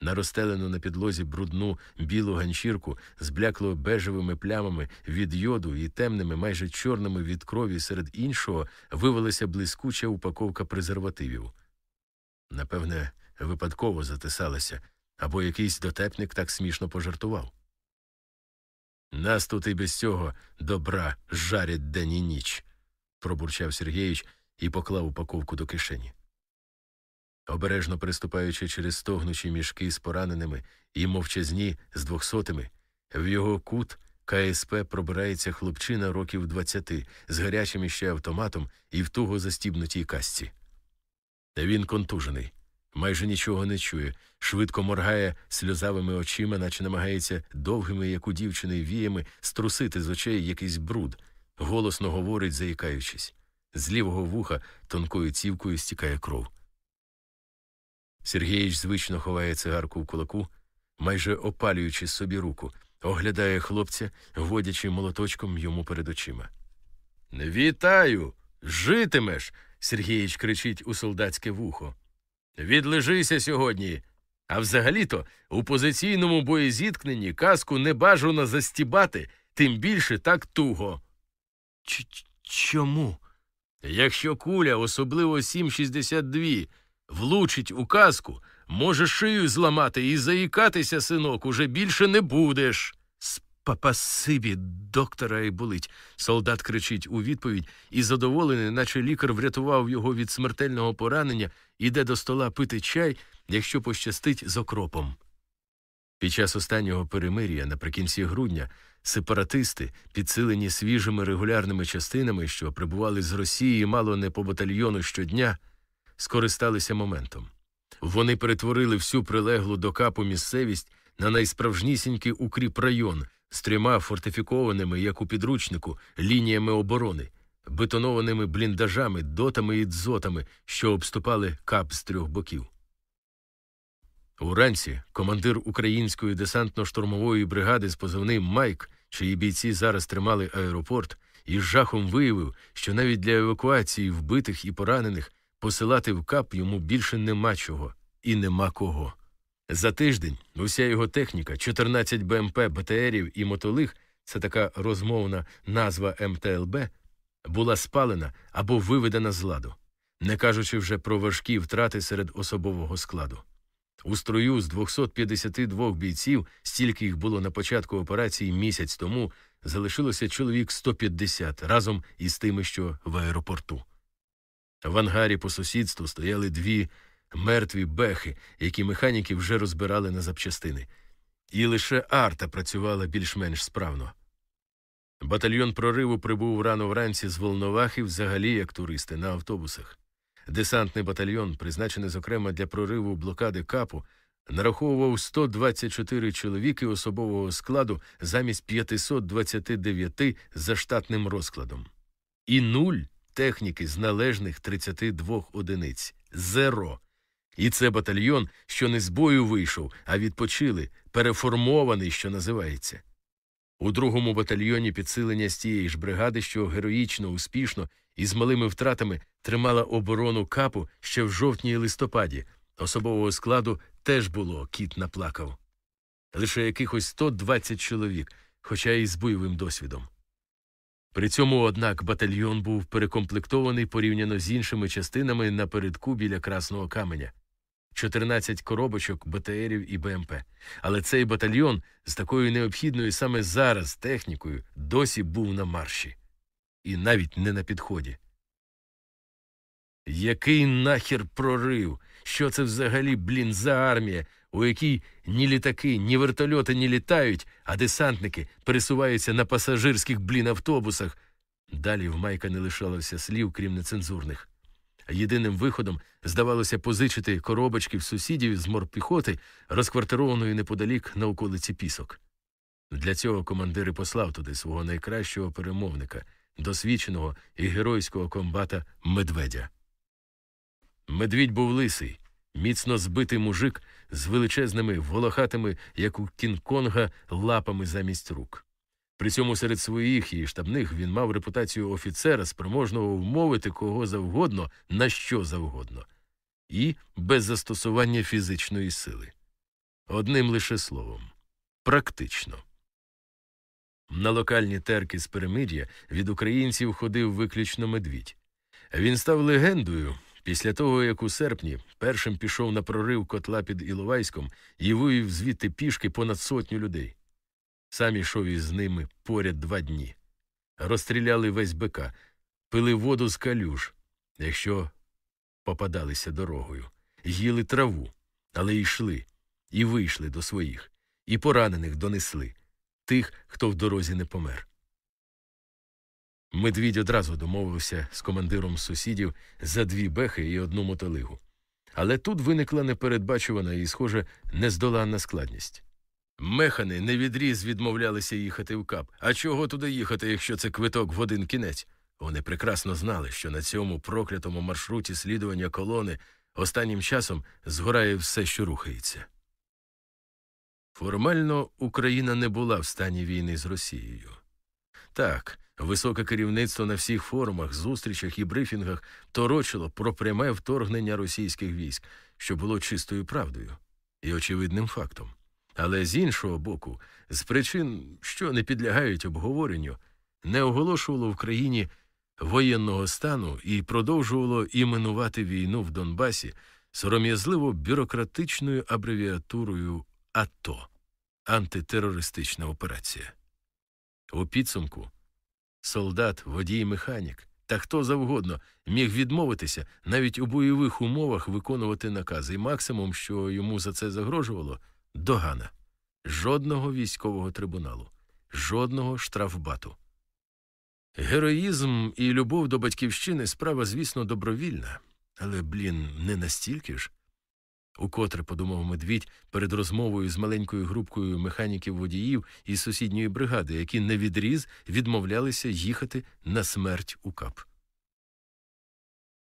На розстелену на підлозі брудну білу ганчірку з блякло бежевими плямами від йоду і темними, майже чорними від крові серед іншого вивелася блискуча упаковка презервативів. Напевне, випадково затисалася, або якийсь дотепник так смішно пожартував. Нас тут і без цього добра жарять день і ніч, пробурчав Сергійович і поклав упаковку до кишені. Обережно приступаючи через стогнучі мішки з пораненими і мовчазні з двохсотими, в його кут КСП пробирається хлопчина років двадцяти з гарячим іще автоматом і в туго застібнутій касці. Він контужений, майже нічого не чує, швидко моргає сльозавими очима, наче намагається довгими, як у дівчини, віями струсити з очей якийсь бруд, голосно говорить, заїкаючись. З лівого вуха тонкою цівкою стікає кров. Сергіїч звично ховає цигарку в кулаку, майже опалюючи собі руку, оглядає хлопця, водячи молоточком йому перед очима. Вітаю! Житимеш. Сергіїч кричить у солдатське вухо. Відлежися сьогодні. А взагалі-то у позиційному боєзіткненні каску не бажано застібати, тим більше так туго. Ч Чому? Якщо куля, особливо 7,62, влучить у каску, може шию зламати і заїкатися, синок, уже більше не будеш. Спасибі, доктора і болить. Солдат кричить у відповідь і задоволений, наче лікар врятував його від смертельного поранення, іде до стола пити чай, якщо пощастить з окропом. Під час останнього перемир'я наприкінці грудня сепаратисти, підсилені свіжими регулярними частинами, що прибували з Росії мало не по батальйону щодня, скористалися моментом. Вони перетворили всю прилеглу до капу місцевість на найсправжнісінький укріп район з трьома фортифікованими, як у підручнику, лініями оборони, бетонованими бліндажами, дотами і дзотами, що обступали кап з трьох боків. Уранці командир української десантно-штурмової бригади з позивним Майк, чиї бійці зараз тримали аеропорт, із жахом виявив, що навіть для евакуації вбитих і поранених посилати в кап йому більше нема чого і нема кого. За тиждень уся його техніка, 14 БМП, БТРів і мотолиг це така розмовна назва МТЛБ, була спалена або виведена з ладу, не кажучи вже про важкі втрати серед особового складу. У строю з 252 бійців, стільки їх було на початку операції місяць тому, залишилося чоловік 150 разом із тими, що в аеропорту. В ангарі по сусідству стояли дві мертві бехи, які механіки вже розбирали на запчастини, і лише арта працювала більш-менш справно. Батальйон прориву прибув рано вранці з Волновахи взагалі як туристи на автобусах. Десантний батальйон, призначений зокрема для прориву блокади капу, нараховував 124 чоловіки особового складу замість 529 за штатним розкладом. І нуль техніки з належних 32 одиниць. Зеро. І це батальйон, що не з бою вийшов, а відпочили, переформований, що називається. У другому батальйоні підсилення з тієї ж бригади, що героїчно, успішно і з малими втратами тримала оборону капу ще в жовтні і листопаді. Особового складу теж було кіт наплакав. Лише якихось 120 чоловік, хоча й з бойовим досвідом. При цьому, однак, батальйон був перекомплектований порівняно з іншими частинами напередку біля Красного Каменя. 14 коробочок БТРів і БМП. Але цей батальйон з такою необхідною саме зараз технікою досі був на марші. І навіть не на підході. Який нахер прорив? Що це взагалі, блін, за армія, у якій ні літаки, ні вертольоти не літають, а десантники пересуваються на пасажирських блін автобусах. Далі в Майка не лишалося слів, крім нецензурних. Єдиним виходом здавалося позичити коробочки в сусідів з морпіхоти, розквартированої неподалік на околиці пісок. Для цього командир і послав туди свого найкращого перемовника, досвідченого і геройського комбата Медведя. Медвідь був лисий, міцно збитий мужик з величезними волохатими, як у Кінг-Конга, лапами замість рук. При цьому серед своїх і штабних він мав репутацію офіцера, спроможного вмовити кого завгодно на що завгодно, і без застосування фізичної сили. Одним лише словом практично. На локальні терки з перемир'я від українців ходив виключно медвідь. Він став легендою після того, як у серпні першим пішов на прорив котла під Іловайськом і вивів звідти пішки понад сотню людей. Сам ішов із ними поряд два дні. Розстріляли весь БК, пили воду з калюж, якщо попадалися дорогою, їли траву, але йшли, і вийшли до своїх, і поранених донесли тих, хто в дорозі не помер. Медвідь одразу домовився з командиром сусідів за дві бехи і одну мотолигу. Але тут виникла непередбачувана і, схоже, нездоланна складність. Механи невідріз відмовлялися їхати в кап. А чого туди їхати, якщо це квиток в один кінець? Вони прекрасно знали, що на цьому проклятому маршруті слідування колони останнім часом згорає все, що рухається. Формально Україна не була в стані війни з Росією. Так, високе керівництво на всіх форумах, зустрічах і брифінгах торочило про пряме вторгнення російських військ, що було чистою правдою і очевидним фактом. Але з іншого боку, з причин, що не підлягають обговоренню, не оголошувало в країні воєнного стану і продовжувало іменувати війну в Донбасі сором'язливо бюрократичною абревіатурою АТО антитерористична операція. У підсумку солдат, водій, механік та хто завгодно міг відмовитися навіть у бойових умовах виконувати накази, і максимум, що йому за це загрожувало, догана. Жодного військового трибуналу, жодного штрафбату. Героїзм і любов до батьківщини справа, звісно, добровільна, але, блін, не настільки ж. Укотре подумав медвідь перед розмовою з маленькою групкою механіків водіїв із сусідньої бригади, які на відріз відмовлялися їхати на смерть у кап.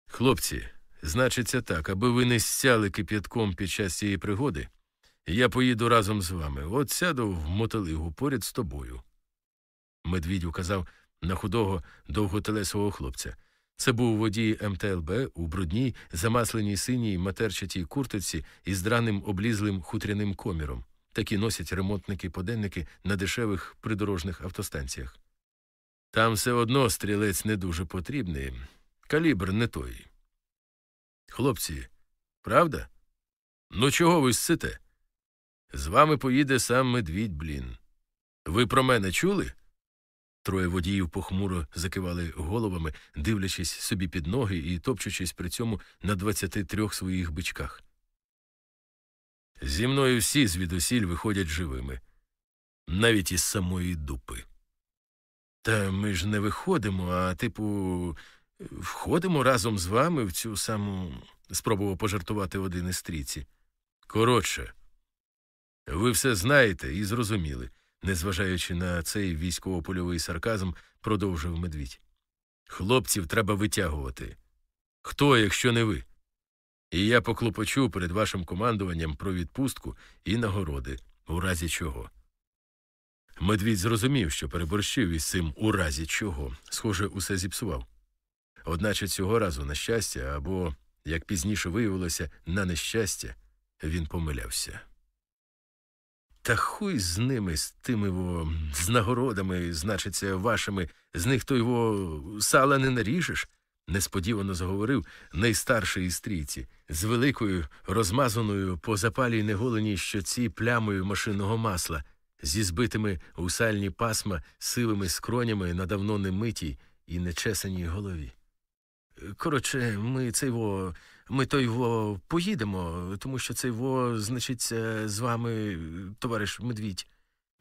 Хлопці, значиться так, аби ви не стяли кип'ятком під час цієї пригоди. Я поїду разом з вами. От сяду в мотолигу поряд з тобою. Медвідь указав на худого довготелесого хлопця. Це був водій МТЛБ у брудній, замасленій синій матерчатій куртиці із драним облізлим хутряним коміром. Такі носять ремонтники-поденники на дешевих придорожних автостанціях. Там все одно стрілець не дуже потрібний, калібр не той. Хлопці, правда? Ну, чого ви сците? З вами поїде сам медвідь, блін. Ви про мене чули? Троє водіїв похмуро закивали головами, дивлячись собі під ноги і топчучись при цьому на 23 своїх бичках. Зі мною всі звідусіль виходять живими, навіть із самої дупи. Та ми ж не виходимо, а типу, входимо разом з вами в цю саму. спробував пожартувати один із трійці. Коротше, ви все знаєте і зрозуміли незважаючи на цей військово-польовий сарказм, продовжив медвідь. Хлопців треба витягувати. Хто, якщо не ви? І я поклопочу перед вашим командуванням про відпустку і нагороди, у разі чого. Медвідь зрозумів, що переборщив із цим у разі чого. Схоже, усе зіпсував. Одначе цього разу, на щастя, або, як пізніше виявилося, на нещастя, він помилявся. Та хуй з ними, з тими во, з нагородами, значиться, вашими, з них то його сала не наріжеш, несподівано заговорив найстарший із трійці, з великою, розмазаною по запалій неголеній щоці плямою машинного масла, зі збитими у сальні пасма сивими скронями на давно немитій і нечесаній голові. Коротше, ми цей во, ми той во поїдемо, тому що цей во, значиться, з вами, товариш Медвідь.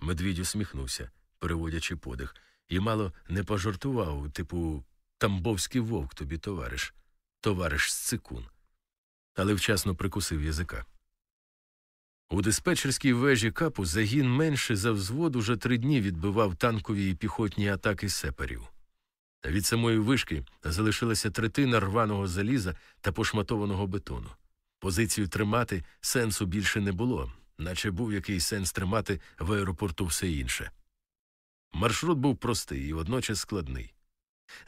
Медвідь усміхнувся, переводячи подих, і мало не пожартував, типу, тамбовський вовк тобі, товариш, товариш Сцикун. Але вчасно прикусив язика. У диспетчерській вежі капу загін менше за взвод уже три дні відбивав танкові і піхотні атаки сеперів. Від самої вишки залишилася третина рваного заліза та пошматованого бетону. Позицію тримати сенсу більше не було, наче був якийсь сенс тримати в аеропорту все інше. Маршрут був простий і водночас складний.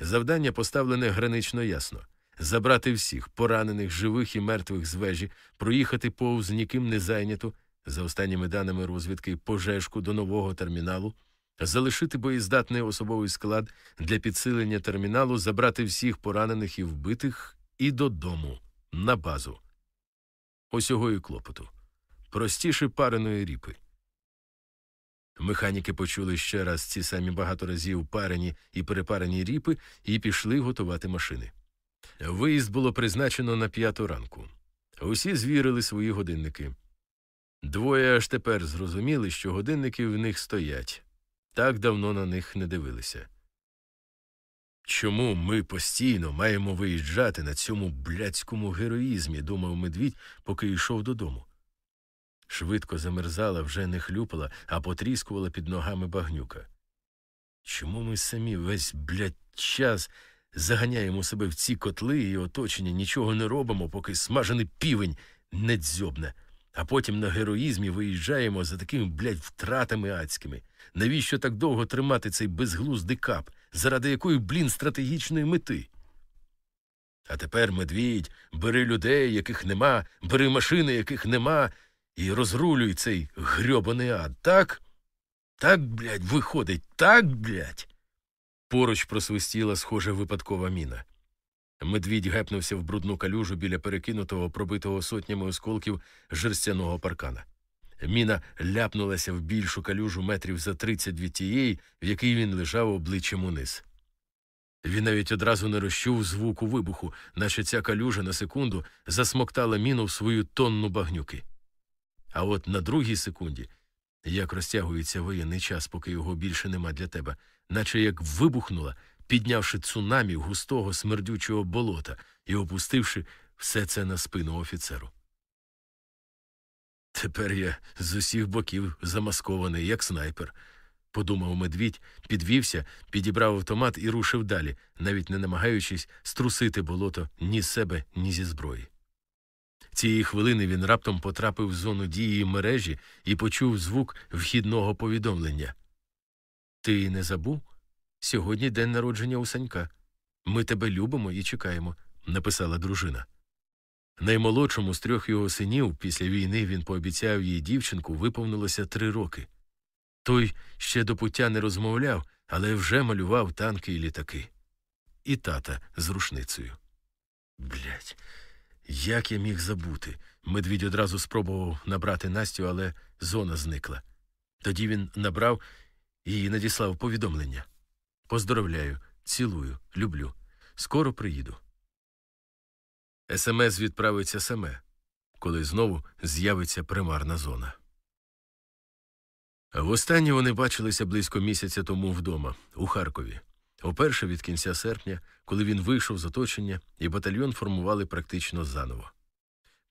Завдання поставлене гранично ясно забрати всіх, поранених, живих і мертвих з вежі, проїхати повз ніким не зайняту, за останніми даними розвідки, пожежку до нового терміналу залишити боєздатний особовий склад для підсилення терміналу, забрати всіх поранених і вбитих і додому, на базу. Ось його і клопоту. Простіше пареної ріпи. Механіки почули ще раз ці самі багато разів парені і перепарені ріпи і пішли готувати машини. Виїзд було призначено на п'яту ранку. Усі звірили свої годинники. Двоє аж тепер зрозуміли, що годинники в них стоять. Так давно на них не дивилися. Чому ми постійно маємо виїжджати на цьому блядському героїзмі, думав медвідь, поки йшов додому. Швидко замерзала, вже не хлюпала, а потріскувала під ногами багнюка. Чому ми самі весь блядь, час заганяємо себе в ці котли і оточення, нічого не робимо, поки смажений півень не дзьобне, а потім на героїзмі виїжджаємо за такими, блядь, втратами адськими. Навіщо так довго тримати цей безглуздий кап, заради якої, блін, стратегічної мети? А тепер, медвідь, бери людей, яких нема, бери машини, яких нема, і розрулюй цей грьобаний ад, так? Так, блядь, виходить, так, блядь. Поруч просвистіла схожа випадкова міна. Медвідь гепнувся в брудну калюжу біля перекинутого, пробитого сотнями осколків жерстяного паркана. Міна ляпнулася в більшу калюжу метрів за тридцять від тієї, в якій він лежав обличчям униз. Він навіть одразу не розчув звуку вибуху, наче ця калюжа на секунду засмоктала міну в свою тонну багнюки. А от на другій секунді, як розтягується воєнний час, поки його більше нема для тебе, наче як вибухнула, піднявши цунамі густого смердючого болота і опустивши все це на спину офіцеру. Тепер я з усіх боків замаскований, як снайпер, подумав медвідь, підвівся, підібрав автомат і рушив далі, навіть не намагаючись струсити болото ні з себе, ні зі зброї. Цієї хвилини він раптом потрапив в зону дії мережі і почув звук вхідного повідомлення. Ти не забув? Сьогодні день народження у Санька. Ми тебе любимо і чекаємо, написала дружина. Наймолодшому з трьох його синів після війни він пообіцяв їй дівчинку виповнилося три роки. Той ще до пуття не розмовляв, але вже малював танки і літаки. І тата з рушницею. Блять, як я міг забути? Медвідь одразу спробував набрати Настю, але зона зникла. Тоді він набрав і надіслав повідомлення. Поздоровляю, цілую, люблю. Скоро приїду. СМС відправиться саме, коли знову з'явиться примарна зона. Востаннє вони бачилися близько місяця тому вдома, у Харкові. Уперше від кінця серпня, коли він вийшов з оточення, і батальйон формували практично заново.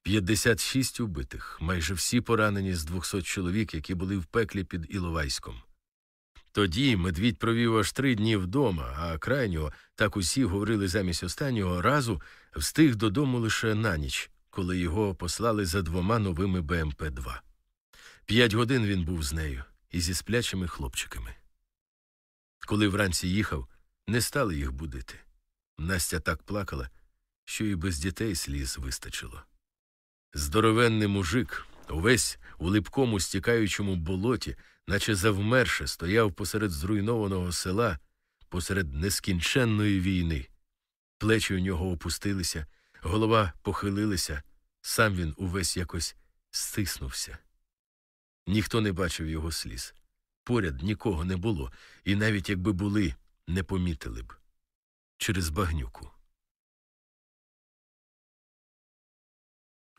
56 убитих, майже всі поранені з 200 чоловік, які були в пеклі під Іловайськом. Тоді медвідь провів аж три дні вдома, а крайнього, так усі говорили замість останнього разу, встиг додому лише на ніч, коли його послали за двома новими БМП-2. П'ять годин він був з нею, і зі сплячими хлопчиками. Коли вранці їхав, не стали їх будити. Настя так плакала, що і без дітей сліз вистачило. Здоровенний мужик, увесь у липкому стікаючому болоті, наче завмерше, стояв посеред зруйнованого села, посеред нескінченної війни. Плечі у нього опустилися, голова похилилася, сам він увесь якось стиснувся. Ніхто не бачив його сліз. Поряд нікого не було, і навіть якби були, не помітили б через багнюку.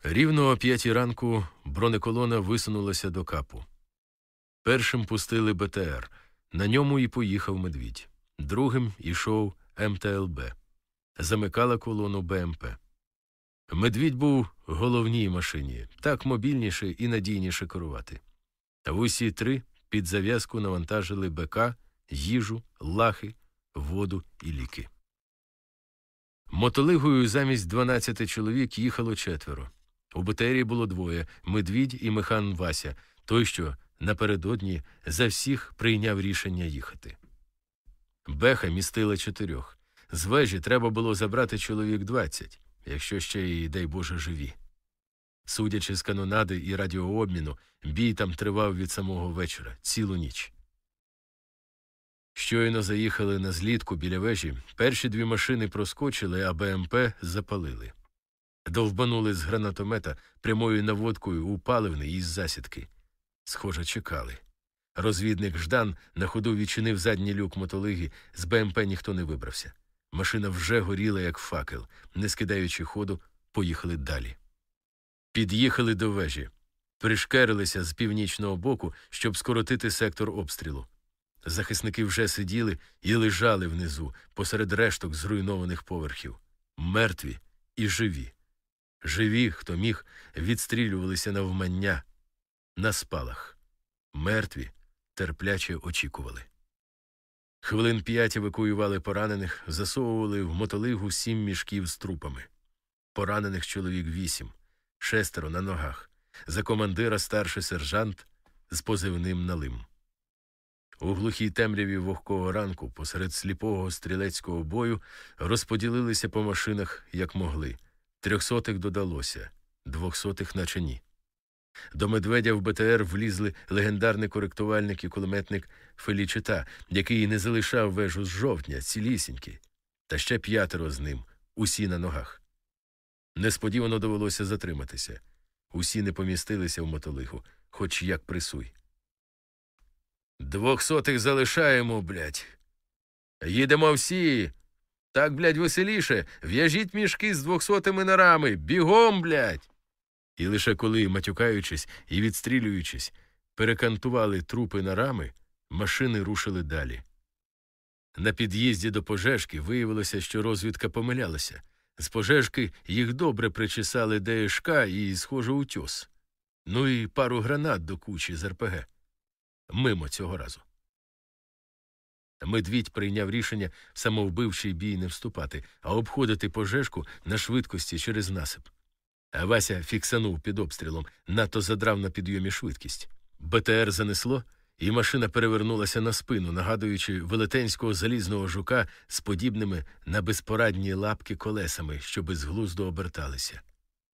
Рівно о п'ятій ранку бронеколона висунулася до капу. Першим пустили БТР. На ньому і поїхав медвідь. Другим ішов МТЛБ. Замикала колону БМП. Медвідь був головній машині, так мобільніше і надійніше керувати. Та в усі три під зав'язку навантажили БК, їжу, лахи, воду і ліки. Мотолигою замість 12 чоловік їхало четверо. У БТРі було двоє медвідь і механ Вася, той, що напередодні за всіх прийняв рішення їхати. Беха містила чотирьох. З вежі треба було забрати чоловік двадцять, якщо ще й, дай Боже, живі. Судячи з канонади і радіообміну, бій там тривав від самого вечора, цілу ніч. Щойно заїхали на злітку біля вежі, перші дві машини проскочили, а БМП запалили. Довбанули з гранатомета прямою наводкою у паливний із засідки. Схоже, чекали. Розвідник Ждан на ходу відчинив задній люк мотолиги, з БМП ніхто не вибрався. Машина вже горіла, як факел, не скидаючи ходу, поїхали далі. Під'їхали до вежі, пришкерилися з північного боку, щоб скоротити сектор обстрілу. Захисники вже сиділи і лежали внизу, посеред решток зруйнованих поверхів, мертві і живі. Живі, хто міг, відстрілювалися навмання, на спалах. Мертві терпляче очікували. Хвилин п'ять евакуювали поранених, засовували в мотолигу сім мішків з трупами. Поранених чоловік вісім, шестеро на ногах. За командира старший сержант з позивним налим. У глухій темряві вогкого ранку, посеред сліпого стрілецького бою, розподілилися по машинах, як могли. Трьохсотих додалося, двохсотих наче ні. До медведя в БТР влізли легендарний коректувальник і кулеметник Фелічита, який не залишав вежу з жовтня, цілісінькі, та ще п'ятеро з ним, усі на ногах. Несподівано довелося затриматися. Усі не помістилися в мотолиху, хоч як присуй. Двохсотих залишаємо, блядь. Їдемо всі. Так, блядь, веселіше. В'яжіть мішки з двохсотими нарами. Бігом, блядь. І лише коли, матюкаючись і відстрілюючись, перекантували трупи на рами, машини рушили далі. На під'їзді до пожежки виявилося, що розвідка помилялася. З пожежки їх добре причесали ДШК і, схоже, утьос. Ну і пару гранат до кучі з РПГ. Мимо цього разу. Медвідь прийняв рішення в самовбивчий бій не вступати, а обходити пожежку на швидкості через насип. А Вася фіксанув під обстрілом, надто задрав на підйомі швидкість. БТР занесло, і машина перевернулася на спину, нагадуючи велетенського залізного жука з подібними на безпорадні лапки колесами, що безглуздо оберталися.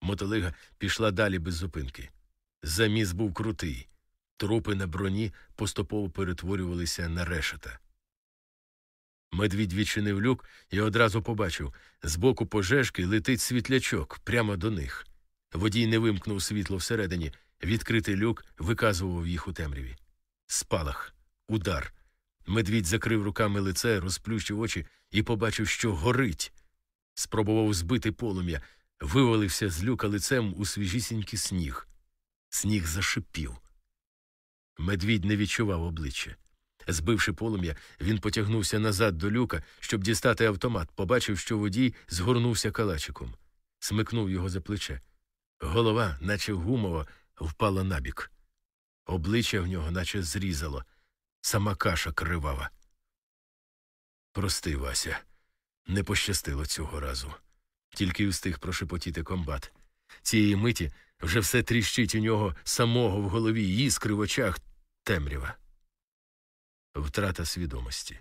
Мотолига пішла далі без зупинки. Заміс був крутий. Трупи на броні поступово перетворювалися на решета. Медвідь відчинив люк і одразу побачив збоку пожежки летить світлячок прямо до них. Водій не вимкнув світло всередині, відкритий люк виказував їх у темряві. Спалах, удар. Медвідь закрив руками лице, розплющив очі і побачив, що горить. Спробував збити полум'я, вивалився з люка лицем у свіжісінький сніг. Сніг зашипів. Медвідь не відчував обличчя. Збивши полум'я, він потягнувся назад до люка, щоб дістати автомат, побачив, що водій згорнувся калачиком, смикнув його за плече. Голова, наче гумова, впала набік. Обличчя в нього, наче зрізало, сама каша кривава. Прости, Вася, не пощастило цього разу. Тільки встиг прошепотіти комбат. Цієї миті вже все тріщить у нього самого в голові, іскри в очах темрява. Втрата свідомості.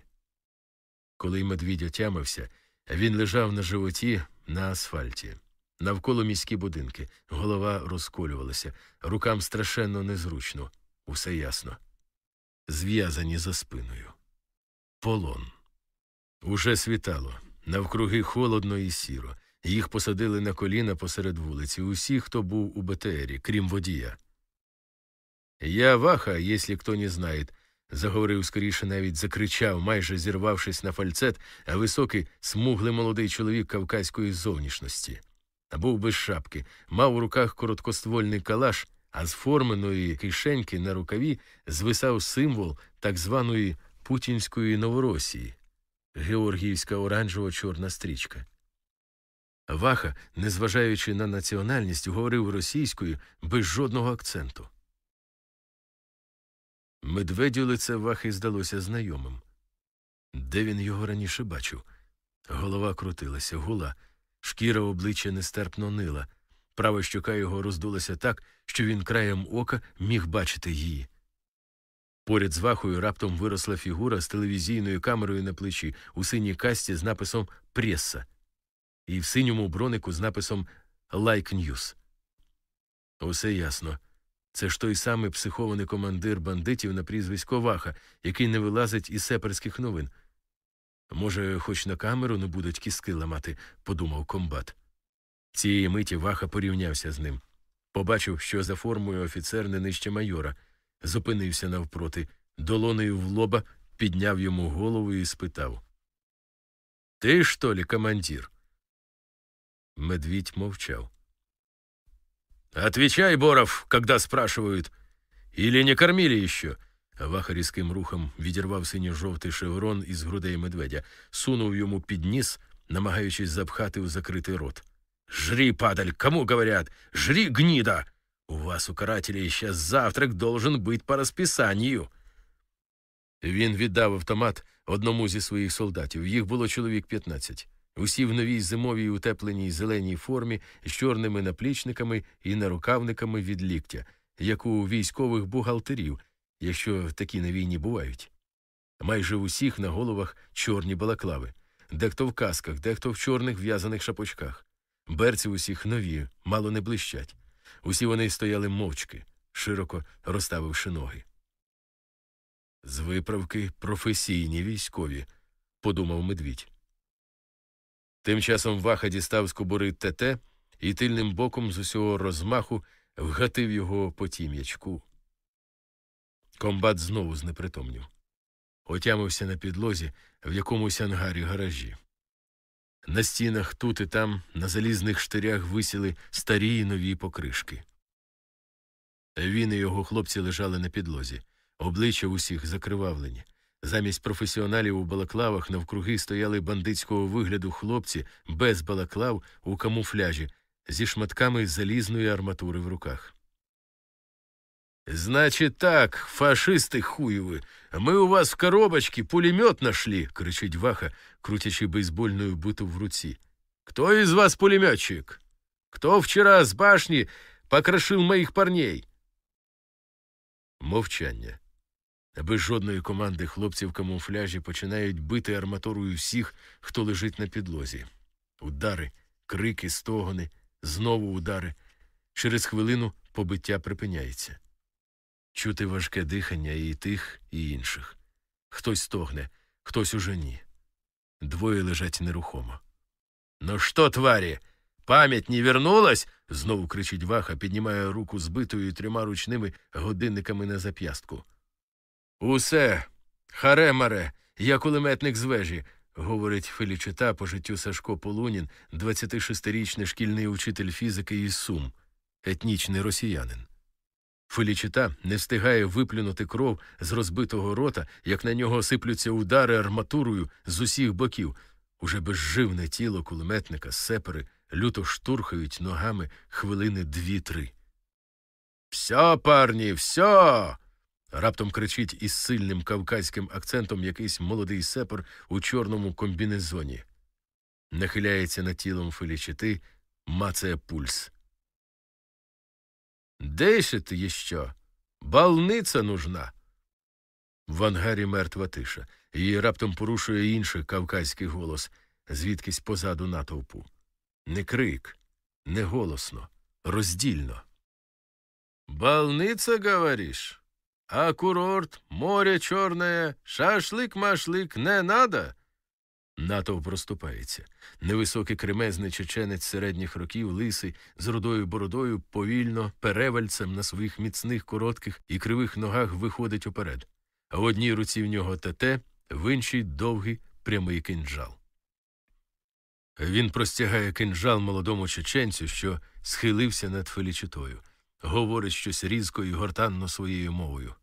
Коли медвідь отямився, він лежав на животі на асфальті. Навколо міські будинки, голова розколювалася, рукам страшенно незручно, усе ясно. Зв'язані за спиною. Полон. Уже світало, навкруги холодно і сіро. Їх посадили на коліна посеред вулиці, усі, хто був у БТРі, крім водія. Я ваха, якщо хто не знає, заговорив скоріше, навіть закричав, майже зірвавшись на фальцет, високий, смуглий молодий чоловік кавказької зовнішності. Був без шапки, мав у руках короткоствольний калаш, а з форменої кишеньки на рукаві звисав символ так званої Путінської Новоросії Георгіївська оранжево чорна стрічка. Ваха, незважаючи на національність, говорив російською без жодного акценту. Медведю лице Вахи здалося знайомим. Де він його раніше бачив? Голова крутилася, гула, шкіра обличчя нестерпно нила. Права щока його роздулася так, що він краєм ока міг бачити її. Поряд з Вахою раптом виросла фігура з телевізійною камерою на плечі у синій касці з написом Преса і в синьому бронику з написом Life like News. Усе ясно. Це ж той самий психований командир бандитів на прізвисько Ваха, який не вилазить із сеперських новин. Може, хоч на камеру не будуть кіски ламати, подумав комбат. Цієї миті Ваха порівнявся з ним. Побачив, що за формою офіцер не нижче майора, зупинився навпроти, долонею в лоба підняв йому голову і спитав Ти, що лі, командир? Медвідь мовчав. «Отвечай, Боров, когда спрашивают. Или не кормили еще?» Ваха різким рухом відірвав синьо-жовтий шеврон із грудей медведя, сунув йому під ніс, намагаючись запхати у закритий рот. «Жри, падаль, кому говорят? Жри, гнида! У вас, у карателей, сейчас завтрак должен быть по розписанню!» Він віддав автомат одному зі своїх солдатів. Їх було чоловік 15. Усі в новій зимовій утепленій зеленій формі з чорними наплічниками і нарукавниками від ліктя, як у військових бухгалтерів, якщо такі на війні бувають. Майже усіх на головах чорні балаклави, дехто в касках, дехто в чорних в'язаних шапочках. Берці усіх нові, мало не блищать. Усі вони стояли мовчки, широко розставивши ноги. З виправки професійні військові, подумав медвідь. Тим часом Ваха дістав з кобури ТТ і тильним боком з усього розмаху вгатив його по тім'ячку. Комбат знову знепритомнів. Отямився на підлозі в якомусь ангарі гаражі. На стінах тут і там на залізних штирях висіли старі й нові покришки. Він і його хлопці лежали на підлозі, обличчя усіх закривавлені. Замість професіоналів у балаклавах навкруги стояли бандитського вигляду хлопці без балаклав у камуфляжі зі шматками залізної арматури в руках. Значить так, фашисти хуєві, ми у вас в коробочці пулемет нашли, кричить Ваха, крутячи бейсбольною биту в руці. Кто из вас пулеметчик? Кто вчера с башни покрошил моих парней? Мовчання. Без жодної команди хлопці в камуфляжі починають бити арматурою всіх, хто лежить на підлозі. Удари, крики, стогони, знову удари. Через хвилину побиття припиняється. Чути важке дихання і тих, і інших. Хтось стогне, хтось уже ні. Двоє лежать нерухомо. Ну що, тварі? Пам'ять не вернулась? знову кричить Ваха, піднімає руку збитою трьома ручними годинниками на зап'ястку. Усе, харе маре, я кулеметник з вежі, говорить Фелічита по життю Сашко Полунін, 26-річний шкільний учитель фізики із Сум, етнічний росіянин. Фелічита не встигає виплюнути кров з розбитого рота, як на нього сиплються удари арматурою з усіх боків. Уже безживне тіло кулеметника сепери люто штурхають ногами хвилини дві-три. Все, парні, все. Раптом кричить із сильним кавказьким акцентом якийсь молодий сепер у чорному комбінезоні. Нахиляється над тілом Фелічити, мацає пульс. Дышит еще. Больница нужна. В ангарі мертва тиша. Її раптом порушує інший кавказький голос, звідкись позаду натовпу. Не крик, не голосно, роздільно. Балниця, говориш? А курорт, море чорне, шашлик-машлик не надо? Натовп проступається. Невисокий кремезний чеченець середніх років, лисий, з рудою бородою, повільно, перевальцем на своїх міцних, коротких і кривих ногах виходить уперед. В одній руці в нього тете, в іншій довгий прямий кинджал. Він простягає кинджал молодому чеченцю, що схилився над фелічитою, говорить щось різко і гортанно своєю мовою.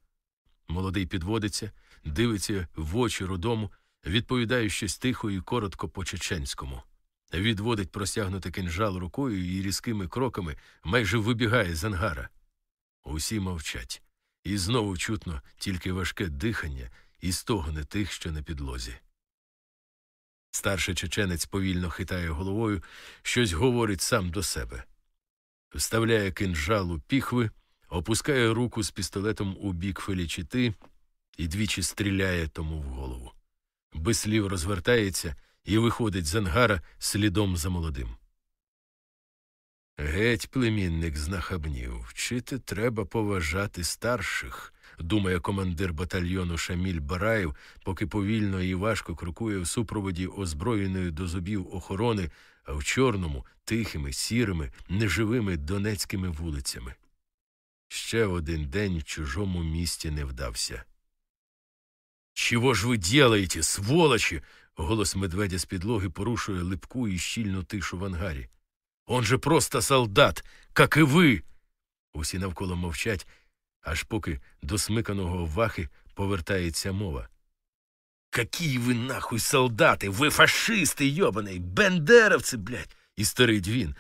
Молодий підводиться, дивиться в очі рудому, відповідає щось тихо і коротко по чеченському. Відводить простягнути кинжал рукою і різкими кроками майже вибігає з ангара. Усі мовчать, і знову чутно тільки важке дихання і стогони тих, що на підлозі. Старший чеченець повільно хитає головою, щось говорить сам до себе. Вставляє кинжал у піхви, опускає руку з пістолетом у бік фелічити і двічі стріляє тому в голову. Без слів розвертається і виходить з ангара слідом за молодим. Геть, племінник знахабнів, вчити треба поважати старших, думає командир батальйону Шаміль Бараєв, поки повільно і важко крокує в супроводі озброєної до зубів охорони, а в чорному, тихими, сірими, неживими донецькими вулицями. Ще один день в чужому місті не вдався. Чого ж ви ділаєте, сволочі? Голос медведя з підлоги порушує липку і щільну тишу в ангарі. Он же просто солдат, как і ви. Усі навколо мовчать, аж поки до смиканого вахи повертається мова. Какие ви нахуй солдати, ви фашисти, йобаний, бендеровці, блядь. Старий він.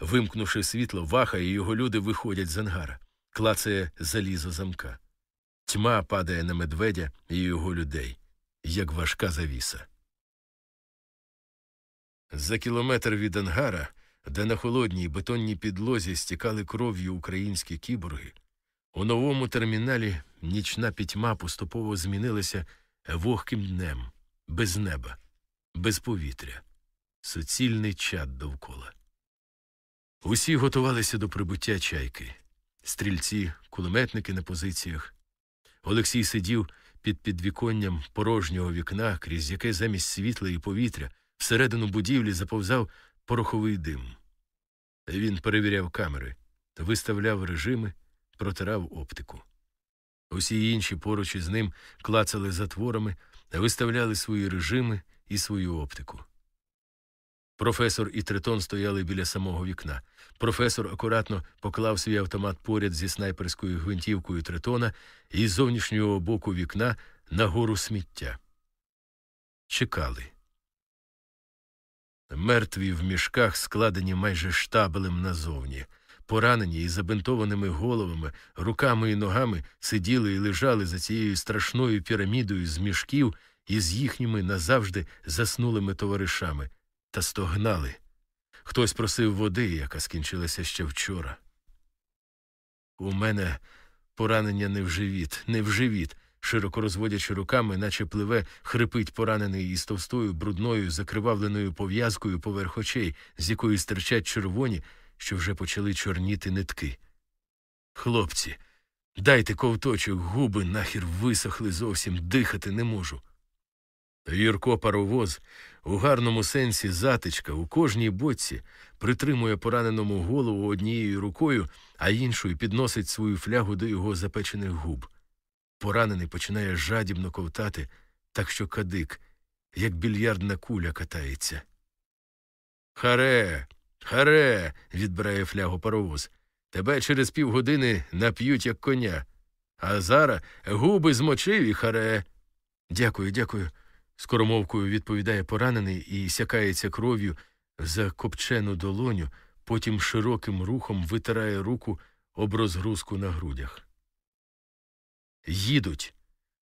Вимкнувши світло, ваха і його люди виходять з ангара, клацає залізо замка. Тьма падає на медведя і його людей, як важка завіса. За кілометр від ангара, де на холодній бетонній підлозі стікали кров'ю українські кіборги, у новому терміналі нічна пітьма поступово змінилася вогким днем, без неба, без повітря, суцільний чад довкола. Усі готувалися до прибуття чайки стрільці, кулеметники на позиціях. Олексій сидів під підвіконням порожнього вікна, крізь яке замість світла і повітря всередину будівлі заповзав пороховий дим. Він перевіряв камери, виставляв режими, протирав оптику. Усі інші поруч із ним клацали затворами, виставляли свої режими і свою оптику. Професор і тритон стояли біля самого вікна. Професор акуратно поклав свій автомат поряд зі снайперською гвинтівкою тритона і з зовнішнього боку вікна на гору сміття. Чекали. Мертві в мішках, складені майже штабелем назовні. Поранені і забинтованими головами, руками і ногами сиділи і лежали за цією страшною пірамідою з мішків і з їхніми назавжди заснулими товаришами, та стогнали. Хтось просив води, яка скінчилася ще вчора. У мене поранення не в живіт, не в живіт, широко розводячи руками, наче пливе, хрипить поранений із товстою, брудною, закривавленою пов'язкою поверх очей, з якої стирчать червоні, що вже почали чорніти нитки. Хлопці, дайте ковточок, губи нахер висохли зовсім, дихати не можу. Юрко паровоз у гарному сенсі затичка у кожній боці притримує пораненому голову однією рукою, а іншою підносить свою флягу до його запечених губ. Поранений починає жадібно ковтати, так що кадик, як більярдна куля катається. Харе, харе. відбирає флягу паровоз. Тебе через півгодини нап'ють, як коня. А зараз губи змочив і харе. Дякую, дякую. Скоромовкою відповідає поранений і сякається кров'ю за копчену долоню, потім широким рухом витирає руку об розгрузку на грудях. Їдуть.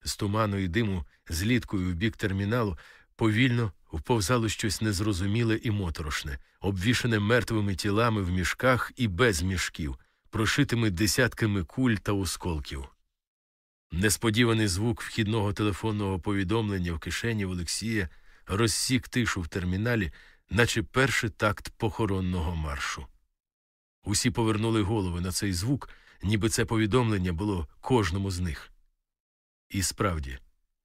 З туману і диму, з літкою в бік терміналу, повільно вповзало щось незрозуміле і моторошне, обвішане мертвими тілами в мішках і без мішків, прошитими десятками куль та осколків. Несподіваний звук вхідного телефонного повідомлення в кишені Олексія розсік тишу в терміналі, наче перший такт похоронного маршу. Усі повернули голови на цей звук, ніби це повідомлення було кожному з них. І справді,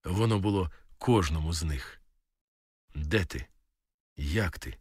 воно було кожному з них. Де ти? Як ти?